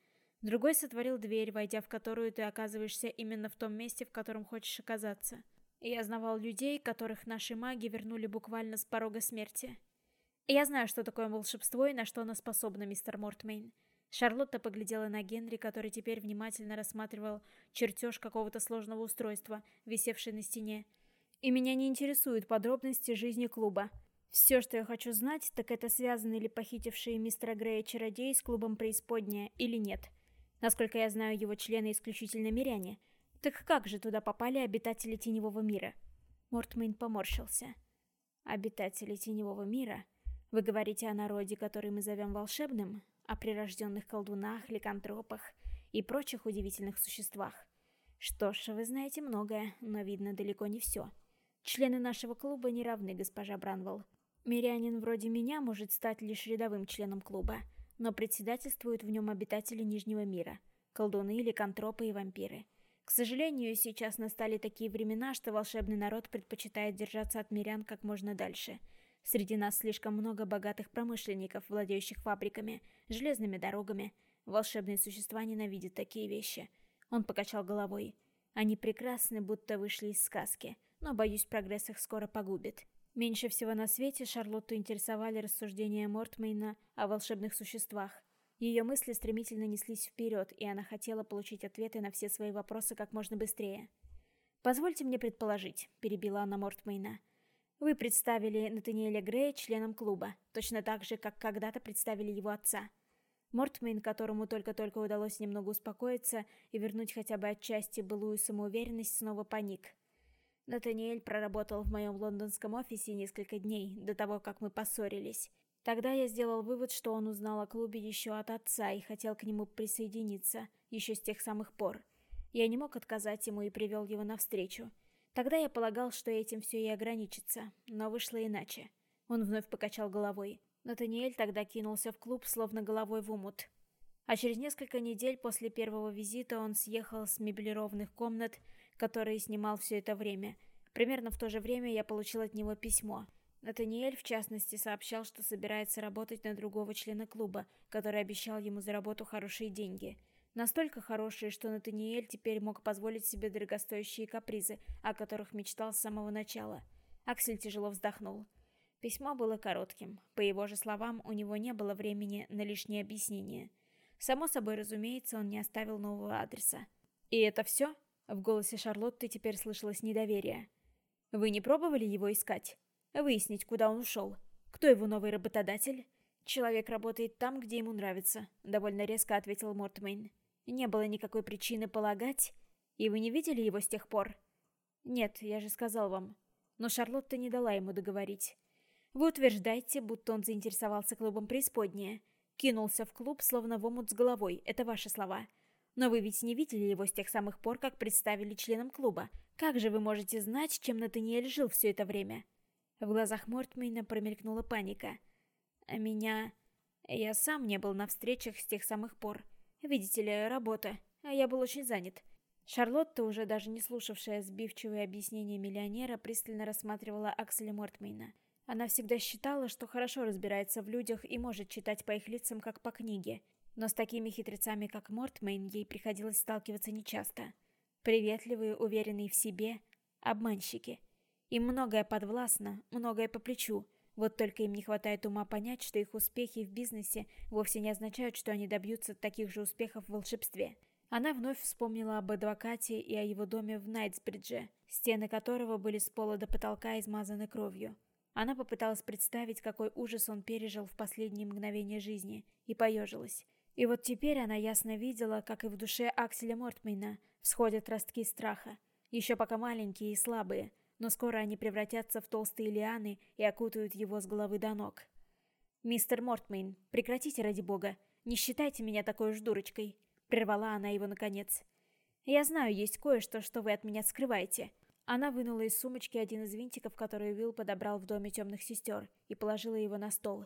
Другой сотворил дверь, войдя в которую ты оказываешься именно в том месте, в котором хочешь оказаться. Я знавал людей, которых наши маги вернули буквально с порога смерти. Я знаю, что такое волшебство и на что оно способно, мистер Мортмейн. Шарлотта поглядела на Генри, который теперь внимательно рассматривал чертеж какого-то сложного устройства, висевший на стене. «И меня не интересуют подробности жизни клуба. Все, что я хочу знать, так это связаны ли похитившие мистера Грея чародеи с клубом преисподняя или нет. Насколько я знаю, его члены исключительно миряне. Так как же туда попали обитатели Теневого мира?» Мортмейн поморщился. «Обитатели Теневого мира? Вы говорите о народе, который мы зовем волшебным? О прирожденных колдунах, ликантропах и прочих удивительных существах. Что ж, вы знаете многое, но видно далеко не все. Члены нашего клуба не равны, госпожа Бранвелл. Мирянин вроде меня может стать лишь рядовым членом клуба, но председательствуют в нем обитатели Нижнего мира, колдуны, ликантропы и вампиры. К сожалению, сейчас настали такие времена, что волшебный народ предпочитает держаться от мирян как можно дальше – Среди нас слишком много богатых промышленников, владеющих фабриками, железными дорогами. Волшебные существа ненавидят такие вещи. Он покачал головой. Они прекрасны, будто вышли из сказки, но, боюсь, прогресс их скоро погубит. Меньше всего на свете Шарлотту интересовали рассуждения Мортмейна о волшебных существах. Ее мысли стремительно неслись вперед, и она хотела получить ответы на все свои вопросы как можно быстрее. «Позвольте мне предположить», — перебила она Мортмейна, — вы представили Натаниэля Грея членом клуба, точно так же, как когда-то представили его отца. Мортмейн, которому только-только удалось немного успокоиться и вернуть хотя бы отчасти былую самоуверенность, снова паник. Натаниэль проработал в моем лондонском офисе несколько дней до того, как мы поссорились. Тогда я сделал вывод, что он узнал о клубе еще от отца и хотел к нему присоединиться, еще с тех самых пор. Я не мог отказать ему и привел его навстречу. Тогда я полагал, что этим все и ограничится, но вышло иначе. Он вновь покачал головой. Натаниэль тогда кинулся в клуб, словно головой в умут. А через несколько недель после первого визита он съехал с меблированных комнат, которые снимал все это время. Примерно в то же время я получил от него письмо. Натаниэль, в частности, сообщал, что собирается работать на другого члена клуба, который обещал ему за работу хорошие деньги – Настолько хорошие, что Натаниэль теперь мог позволить себе дорогостоящие капризы, о которых мечтал с самого начала. Аксель тяжело вздохнул. Письмо было коротким. По его же словам, у него не было времени на лишние объяснения. Само собой, разумеется, он не оставил нового адреса. «И это все?» В голосе Шарлотты теперь слышалось недоверие. «Вы не пробовали его искать? Выяснить, куда он ушел? Кто его новый работодатель?» «Человек работает там, где ему нравится», — довольно резко ответил Мортмейн. Не было никакой причины полагать. И вы не видели его с тех пор? Нет, я же сказал вам. Но Шарлотта не дала ему договорить. Вы утверждаете, будто он заинтересовался клубом преисподняя. Кинулся в клуб, словно в омут с головой. Это ваши слова. Но вы ведь не видели его с тех самых пор, как представили членом клуба. Как же вы можете знать, чем Натаниэль жил все это время? В глазах Мортмейна промелькнула паника. А меня... Я сам не был на встречах с тех самых пор. Видите ли, работа. А я был очень занят. Шарлотта, уже даже не слушавшая сбивчивые объяснения миллионера, пристально рассматривала Акселя Мортмейна. Она всегда считала, что хорошо разбирается в людях и может читать по их лицам, как по книге. Но с такими хитрецами, как Мортмейн, ей приходилось сталкиваться нечасто. Приветливые, уверенные в себе, обманщики. Им многое подвластно, многое по плечу. Вот только им не хватает ума понять, что их успехи в бизнесе вовсе не означают, что они добьются таких же успехов в волшебстве. Она вновь вспомнила об адвокате и о его доме в Найтсбридже, стены которого были с пола до потолка измазаны кровью. Она попыталась представить, какой ужас он пережил в последние мгновения жизни, и поежилась. И вот теперь она ясно видела, как и в душе Акселя Мортмейна всходят ростки страха, еще пока маленькие и слабые, но скоро они превратятся в толстые лианы и окутают его с головы до ног. «Мистер Мортмейн, прекратите ради бога, не считайте меня такой уж дурочкой», Прервала она его наконец. «Я знаю, есть кое-что, что вы от меня скрываете». Она вынула из сумочки один из винтиков, который Уилл подобрал в доме темных сестер, и положила его на стол.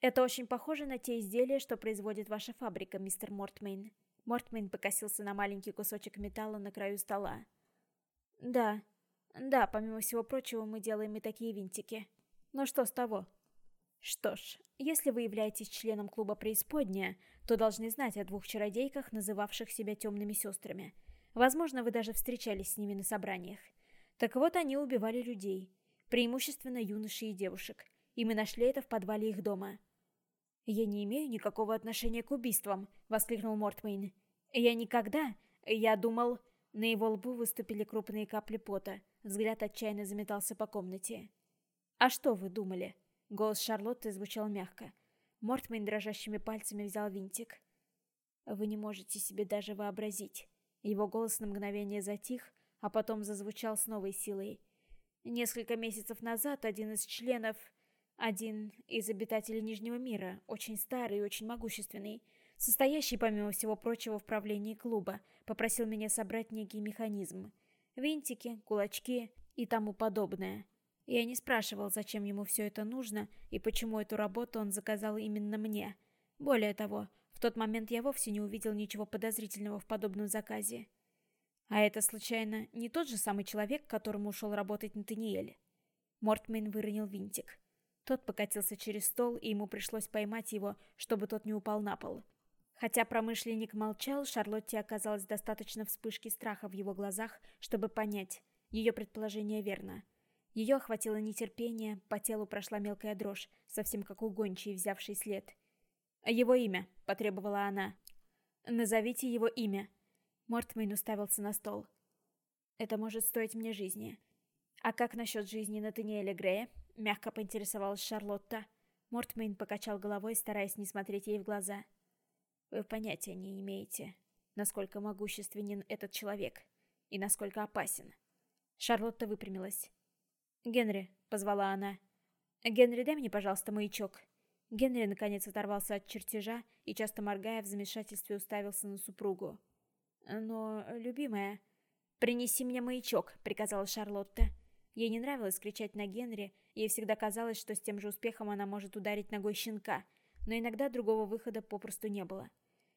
«Это очень похоже на те изделия, что производит ваша фабрика, мистер Мортмейн». Мортмейн покосился на маленький кусочек металла на краю стола. «Да, да, помимо всего прочего, мы делаем и такие винтики. Но что с того?» Что ж, если вы являетесь членом клуба «Преисподняя», то должны знать о двух чародейках, называвших себя темными сестрами. Возможно, вы даже встречались с ними на собраниях. Так вот, они убивали людей, преимущественно юношей и девушек, и мы нашли это в подвале их дома. «Я не имею никакого отношения к убийствам», — воскликнул Мортмейн. «Я никогда... Я думал...» На его лбу выступили крупные капли пота. Взгляд отчаянно заметался по комнате. «А что вы думали?» Голос Шарлотты звучал мягко. Мортмейн дрожащими пальцами взял винтик. «Вы не можете себе даже вообразить». Его голос на мгновение затих, а потом зазвучал с новой силой. Несколько месяцев назад один из членов, один из обитателей Нижнего мира, очень старый и очень могущественный, состоящий, помимо всего прочего, в правлении клуба, попросил меня собрать некий механизм. Винтики, кулачки и тому подобное. Я не спрашивал, зачем ему все это нужно и почему эту работу он заказал именно мне. Более того, в тот момент я вовсе не увидел ничего подозрительного в подобном заказе. А это, случайно, не тот же самый человек, к которому ушел работать Натаниэль? Мортмейн выронил винтик. Тот покатился через стол, и ему пришлось поймать его, чтобы тот не упал на пол. Хотя промышленник молчал, Шарлотте оказалось достаточно вспышки страха в его глазах, чтобы понять, ее предположение верно – ее охватило нетерпение, по телу прошла мелкая дрожь, совсем как у гончей, взявший след. «Его имя», — потребовала она. «Назовите его имя». Мортмейн уставился на стол. «Это может стоить мне жизни». «А как насчет жизни Натаниэля Грея?» — мягко поинтересовалась Шарлотта. Мортмейн покачал головой, стараясь не смотреть ей в глаза. «Вы понятия не имеете, насколько могущественен этот человек и насколько опасен». Шарлотта выпрямилась. «Генри», — позвала она. «Генри, дай мне, пожалуйста, маячок». Генри наконец оторвался от чертежа и, часто моргая, в замешательстве уставился на супругу. «Но, любимая...» «Принеси мне маячок», — приказала Шарлотта. Ей не нравилось кричать на Генри, ей всегда казалось, что с тем же успехом она может ударить ногой щенка, но иногда другого выхода попросту не было.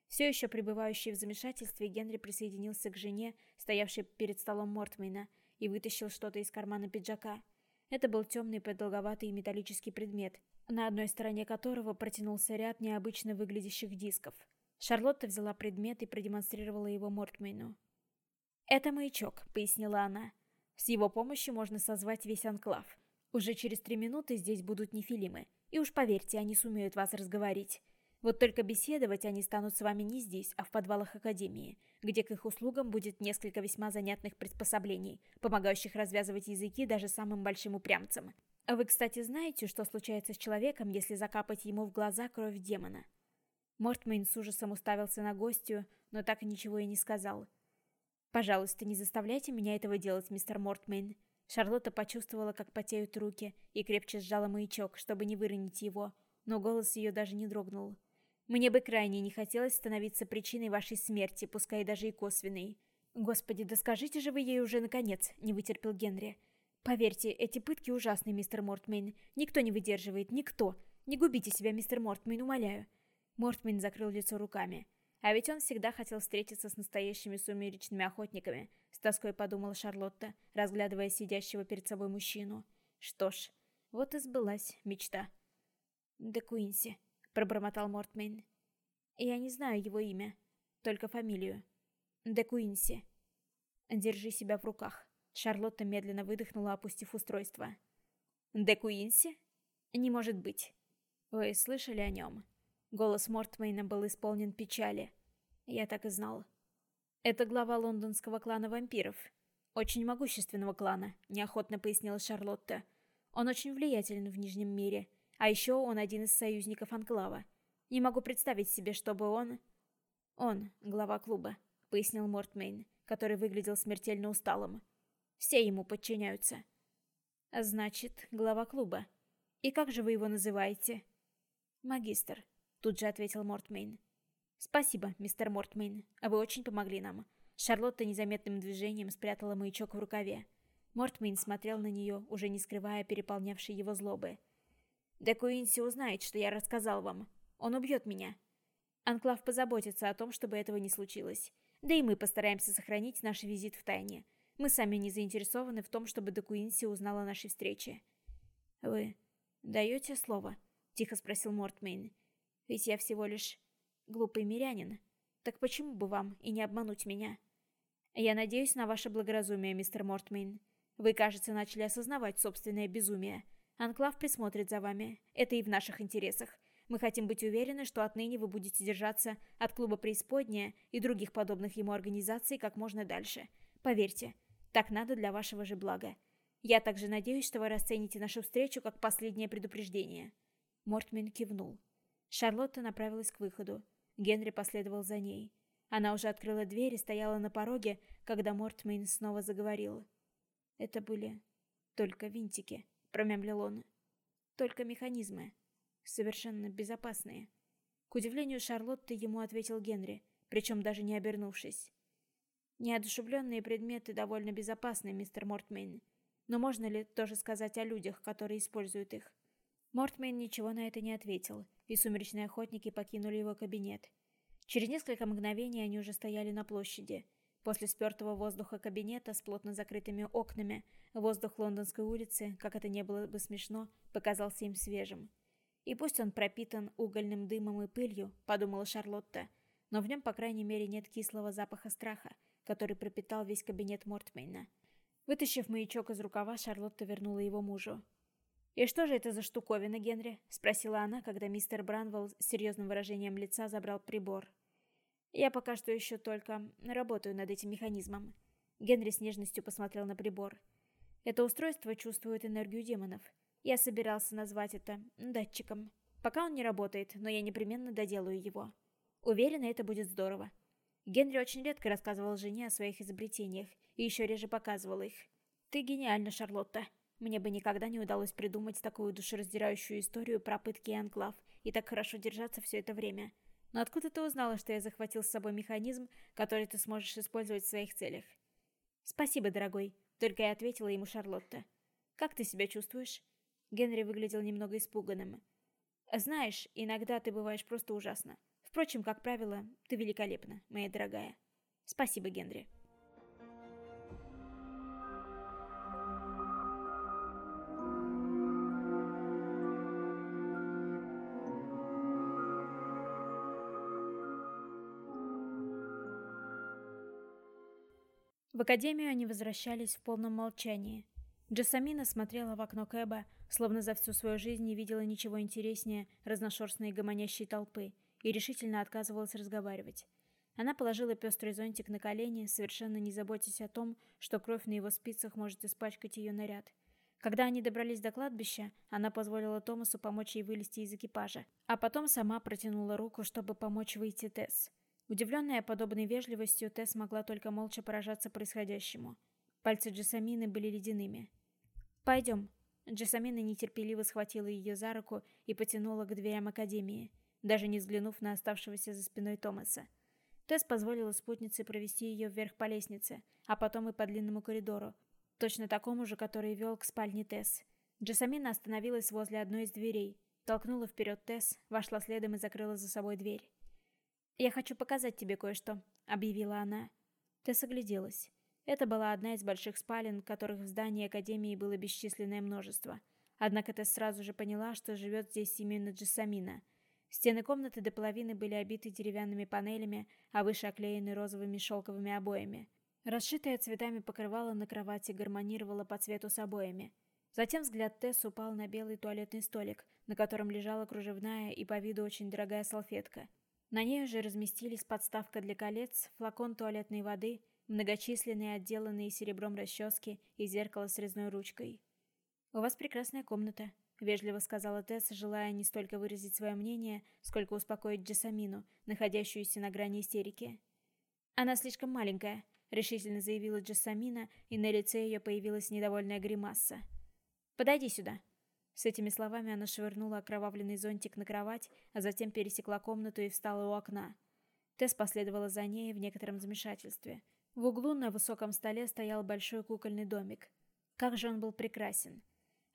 Все еще пребывающий в замешательстве, Генри присоединился к жене, стоявшей перед столом Мортмейна, и вытащил что-то из кармана пиджака — это был темный продолговатый металлический предмет, на одной стороне которого протянулся ряд необычно выглядящих дисков. Шарлотта взяла предмет и продемонстрировала его Мортмейну. «Это маячок», — пояснила она. «С его помощью можно созвать весь анклав. Уже через три минуты здесь будут нефилимы, и уж поверьте, они сумеют вас разговорить. Вот только беседовать они станут с вами не здесь, а в подвалах Академии, где к их услугам будет несколько весьма занятных приспособлений, помогающих развязывать языки даже самым большим упрямцам. А вы, кстати, знаете, что случается с человеком, если закапать ему в глаза кровь демона? Мортмейн с ужасом уставился на гостью, но так и ничего и не сказал. «Пожалуйста, не заставляйте меня этого делать, мистер Мортмейн». Шарлотта почувствовала, как потеют руки, и крепче сжала маячок, чтобы не выронить его, но голос ее даже не дрогнул. Мне бы крайне не хотелось становиться причиной вашей смерти, пускай даже и косвенной. Господи, да скажите же вы ей уже наконец, не вытерпел Генри. Поверьте, эти пытки ужасны, мистер Мортмейн. Никто не выдерживает, никто. Не губите себя, мистер Мортмейн, умоляю. Мортмейн закрыл лицо руками. А ведь он всегда хотел встретиться с настоящими сумеречными охотниками, с тоской подумала Шарлотта, разглядывая сидящего перед собой мужчину. Что ж, Вот и сбылась мечта. «Де Куинси», — пробормотал Мортмейн. «Я не знаю его имя, только фамилию. Де Куинси». «Держи себя в руках». Шарлотта медленно выдохнула, опустив устройство. «Де Куинси? Не может быть. Вы слышали о нем?» Голос Мортмейна был исполнен печали. Я так и знал. Это глава лондонского клана вампиров. Очень могущественного клана, неохотно пояснила Шарлотта. Он очень влиятелен в Нижнем мире. А еще он один из союзников Анклава. Не могу представить себе, чтобы он... Он, глава клуба, пояснил Мортмейн, который выглядел смертельно усталым. Все ему подчиняются. Значит, глава клуба. И как же вы его называете? Магистр, тут же ответил Мортмейн. «Спасибо, мистер Мортмейн. Вы очень помогли нам». Шарлотта незаметным движением спрятала маячок в рукаве. Мортмейн смотрел на нее, уже не скрывая переполнявшей его злобы. «Де Куинси узнает, что я рассказал вам. Он убьет меня». Анклав позаботится о том, чтобы этого не случилось. Да и мы постараемся сохранить наш визит в тайне. Мы сами не заинтересованы в том, чтобы Де Куинси узнала о нашей встрече. «Вы даете слово?» — тихо спросил Мортмейн. «Ведь я всего лишь глупый мирянин. Так почему бы вам и не обмануть меня? Я надеюсь на ваше благоразумие, мистер Мортмейн. Вы, кажется, начали осознавать собственное безумие. Анклав присмотрит за вами. Это и в наших интересах. Мы хотим быть уверены, что отныне вы будете держаться от клуба «Преисподняя» и других подобных ему организаций как можно дальше. Поверьте, так надо для вашего же блага. Я также надеюсь, что вы расцените нашу встречу как последнее предупреждение». Мортмин кивнул. Шарлотта направилась к выходу. Генри последовал за ней. Она уже открыла дверь и стояла на пороге, когда Мортмейн снова заговорил. «Это были только винтики», — промямлил он. «Только механизмы. Совершенно безопасные». К удивлению Шарлотты ему ответил Генри, причем даже не обернувшись. «Неодушевленные предметы довольно безопасны, мистер Мортмейн. Но можно ли тоже сказать о людях, которые используют их?» Мортмейн ничего на это не ответил, и сумеречные охотники покинули его кабинет. Через несколько мгновений они уже стояли на площади. После спертого воздуха кабинета с плотно закрытыми окнами, воздух лондонской улицы, как это не было бы смешно, показался им свежим. И пусть он пропитан угольным дымом и пылью, подумала Шарлотта, но в нем, по крайней мере, нет кислого запаха страха, который пропитал весь кабинет Мортмейна. Вытащив маячок из рукава, Шарлотта вернула его мужу. «И что же это за штуковина, Генри?» — спросила она, когда мистер Бранвелл с серьезным выражением лица забрал прибор. «Я пока что еще только работаю над этим механизмом». Генри с нежностью посмотрел на прибор. «Это устройство чувствует энергию демонов. Я собирался назвать это датчиком. Пока он не работает, но я непременно доделаю его. Уверена, это будет здорово». Генри очень редко рассказывал жене о своих изобретениях и еще реже показывал их. «Ты гениальна, Шарлотта», мне бы никогда не удалось придумать такую душераздирающую историю про пытки и анклав, и так хорошо держаться все это время. Но откуда ты узнала, что я захватил с собой механизм, который ты сможешь использовать в своих целях? Спасибо, дорогой, только и ответила ему Шарлотта. Как ты себя чувствуешь? Генри выглядел немного испуганным. Знаешь, иногда ты бываешь просто ужасно. Впрочем, как правило, ты великолепна, моя дорогая. Спасибо, Генри. Академию они возвращались в полном молчании. Джессамина смотрела в окно Кэба, словно за всю свою жизнь не видела ничего интереснее разношерстной гомонящей толпы, и решительно отказывалась разговаривать. Она положила пестрый зонтик на колени, совершенно не заботясь о том, что кровь на его спицах может испачкать ее наряд. Когда они добрались до кладбища, она позволила Томасу помочь ей вылезти из экипажа, а потом сама протянула руку, чтобы помочь выйти Тесс. Удивленная подобной вежливостью, Тесс могла только молча поражаться происходящему. Пальцы Джессамины были ледяными. «Пойдем». Джессамина нетерпеливо схватила ее за руку и потянула к дверям Академии, даже не взглянув на оставшегося за спиной Томаса. Тесс позволила спутнице провести ее вверх по лестнице, а потом и по длинному коридору, точно такому же, который вел к спальне Тесс. Джессамина остановилась возле одной из дверей, толкнула вперед Тесс, вошла следом и закрыла за собой дверь. «Я хочу показать тебе кое-что», — объявила она. Тесс огляделась. Это была одна из больших спален, которых в здании Академии было бесчисленное множество. Однако Тесс сразу же поняла, что живет здесь именно Джессамина. Стены комнаты до половины были обиты деревянными панелями, а выше оклеены розовыми шелковыми обоями. Расшитое цветами покрывало на кровати гармонировало по цвету с обоями. Затем взгляд Тесс упал на белый туалетный столик, на котором лежала кружевная и по виду очень дорогая салфетка. На ней уже разместились подставка для колец, флакон туалетной воды, многочисленные отделанные серебром расчески и зеркало с резной ручкой. «У вас прекрасная комната», — вежливо сказала Тесса, желая не столько выразить свое мнение, сколько успокоить Джессамину, находящуюся на грани истерики. «Она слишком маленькая», — решительно заявила Джессамина, и на лице ее появилась недовольная гримаса. «Подойди сюда». С этими словами она швырнула окровавленный зонтик на кровать, а затем пересекла комнату и встала у окна. Тесс последовала за ней в некотором замешательстве. В углу на высоком столе стоял большой кукольный домик. Как же он был прекрасен.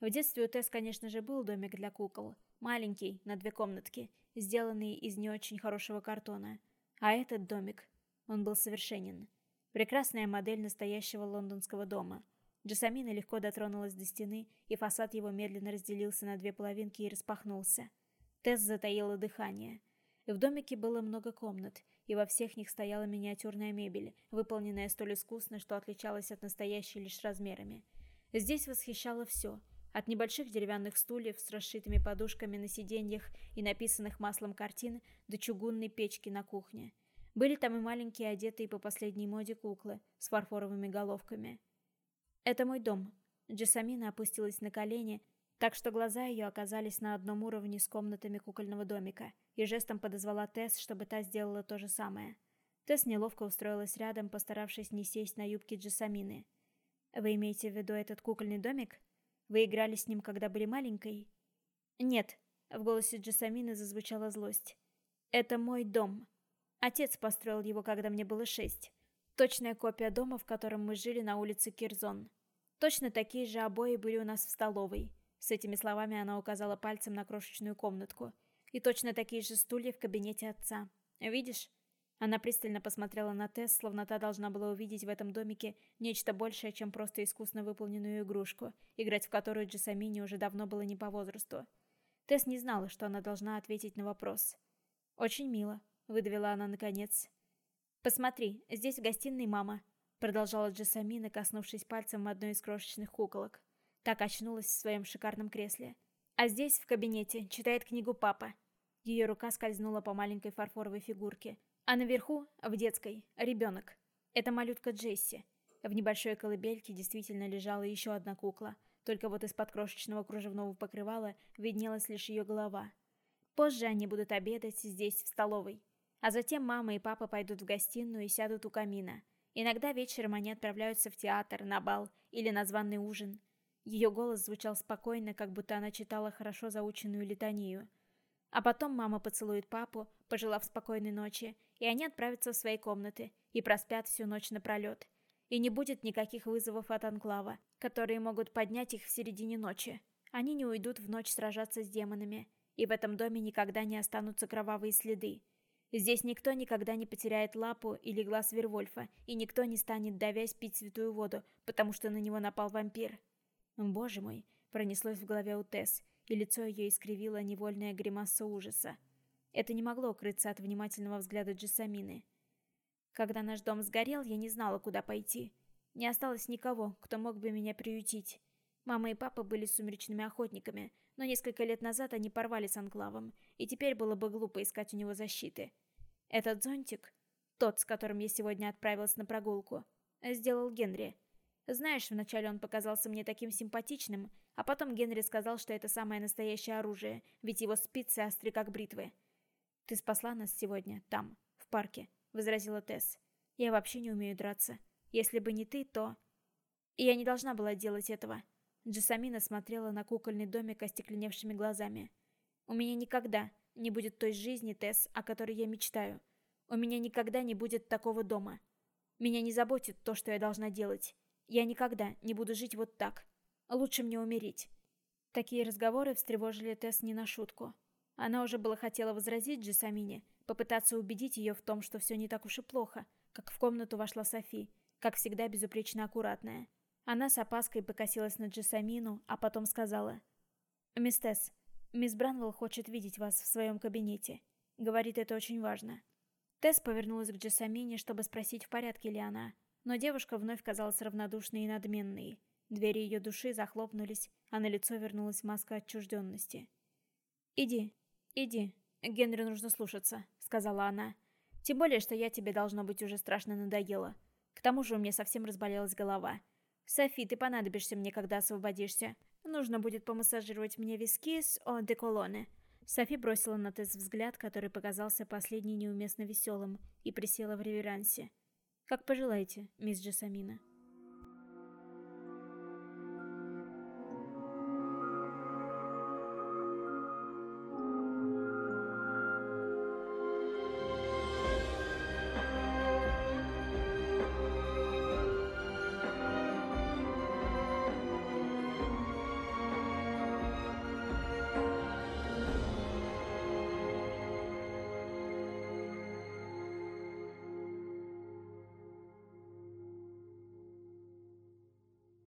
В детстве у Тесс, конечно же, был домик для кукол. Маленький, на две комнатки, сделанный из не очень хорошего картона. А этот домик, он был совершенен. Прекрасная модель настоящего лондонского дома. Джасамина легко дотронулась до стены, и фасад его медленно разделился на две половинки и распахнулся. Тесс затаила дыхание. В домике было много комнат, и во всех них стояла миниатюрная мебель, выполненная столь искусно, что отличалась от настоящей лишь размерами. Здесь восхищало все — от небольших деревянных стульев с расшитыми подушками на сиденьях и написанных маслом картин до чугунной печки на кухне. Были там и маленькие одетые по последней моде куклы с фарфоровыми головками. «Это мой дом». Джессамина опустилась на колени, так что глаза ее оказались на одном уровне с комнатами кукольного домика, и жестом подозвала Тесс, чтобы та сделала то же самое. Тесс неловко устроилась рядом, постаравшись не сесть на юбке Джессамины. «Вы имеете в виду этот кукольный домик?» Вы играли с ним, когда были маленькой?» «Нет», — в голосе Джасамины зазвучала злость. «Это мой дом. Отец построил его, когда мне было шесть. Точная копия дома, в котором мы жили на улице Кирзон. Точно такие же обои были у нас в столовой». С этими словами она указала пальцем на крошечную комнатку. «И точно такие же стулья в кабинете отца. Видишь?» Она пристально посмотрела на Тесс, словно та должна была увидеть в этом домике нечто большее, чем просто искусно выполненную игрушку, играть в которую Джессамине уже давно было не по возрасту. Тесс не знала, что она должна ответить на вопрос. «Очень мило», — выдавила она наконец. «Посмотри, здесь в гостиной мама», — продолжала Джессамина, коснувшись пальцем одной из крошечных куколок. Так очнулась в своем шикарном кресле. «А здесь, в кабинете, читает книгу папа». Ее рука скользнула по маленькой фарфоровой фигурке — а наверху, в детской, ребенок. Это малютка Джесси. В небольшой колыбельке действительно лежала еще одна кукла, только вот из-под крошечного кружевного покрывала виднелась лишь ее голова. Позже они будут обедать здесь, в столовой. А затем мама и папа пойдут в гостиную и сядут у камина. Иногда вечером они отправляются в театр, на бал или на званый ужин. Ее голос звучал спокойно, как будто она читала хорошо заученную литанию – а потом мама поцелует папу, пожелав спокойной ночи, и они отправятся в свои комнаты и проспят всю ночь напролет. И не будет никаких вызовов от Анклава, которые могут поднять их в середине ночи. Они не уйдут в ночь сражаться с демонами, и в этом доме никогда не останутся кровавые следы. Здесь никто никогда не потеряет лапу или глаз Вервольфа, и никто не станет давясь пить святую воду, потому что на него напал вампир. Боже мой, пронеслось в голове у Тесс, и лицо ее искривило невольная гримаса ужаса. Это не могло укрыться от внимательного взгляда Джессамины. Когда наш дом сгорел, я не знала, куда пойти. Не осталось никого, кто мог бы меня приютить. Мама и папа были сумеречными охотниками, но несколько лет назад они порвали с Анклавом, и теперь было бы глупо искать у него защиты. Этот зонтик, тот, с которым я сегодня отправилась на прогулку, сделал Генри. Знаешь, вначале он показался мне таким симпатичным, а потом Генри сказал, что это самое настоящее оружие, ведь его спицы остры как бритвы. «Ты спасла нас сегодня, там, в парке», — возразила Тесс. «Я вообще не умею драться. Если бы не ты, то...» Я не должна была делать этого. Джессамина смотрела на кукольный домик остекленевшими глазами. «У меня никогда не будет той жизни, Тесс, о которой я мечтаю. У меня никогда не будет такого дома. Меня не заботит то, что я должна делать. Я никогда не буду жить вот так. Лучше мне умереть. Такие разговоры встревожили Тесс не на шутку. Она уже было хотела возразить Джессамине, попытаться убедить ее в том, что все не так уж и плохо, как в комнату вошла Софи, как всегда безупречно аккуратная. Она с опаской покосилась на Джессамину, а потом сказала, «Мисс Тесс, мисс Бранвелл хочет видеть вас в своем кабинете. Говорит, это очень важно». Тесс повернулась к Джессамине, чтобы спросить, в порядке ли она. Но девушка вновь казалась равнодушной и надменной. Двери ее души захлопнулись, а на лицо вернулась маска отчужденности. «Иди, иди. Генри нужно слушаться», — сказала она. «Тем более, что я тебе, должно быть, уже страшно надоела. К тому же у меня совсем разболелась голова. Софи, ты понадобишься мне, когда освободишься. Нужно будет помассажировать мне виски с о де колоне». Софи бросила на Тесс взгляд, который показался последний неуместно веселым, и присела в реверансе. «Как пожелаете, мисс Джессамина».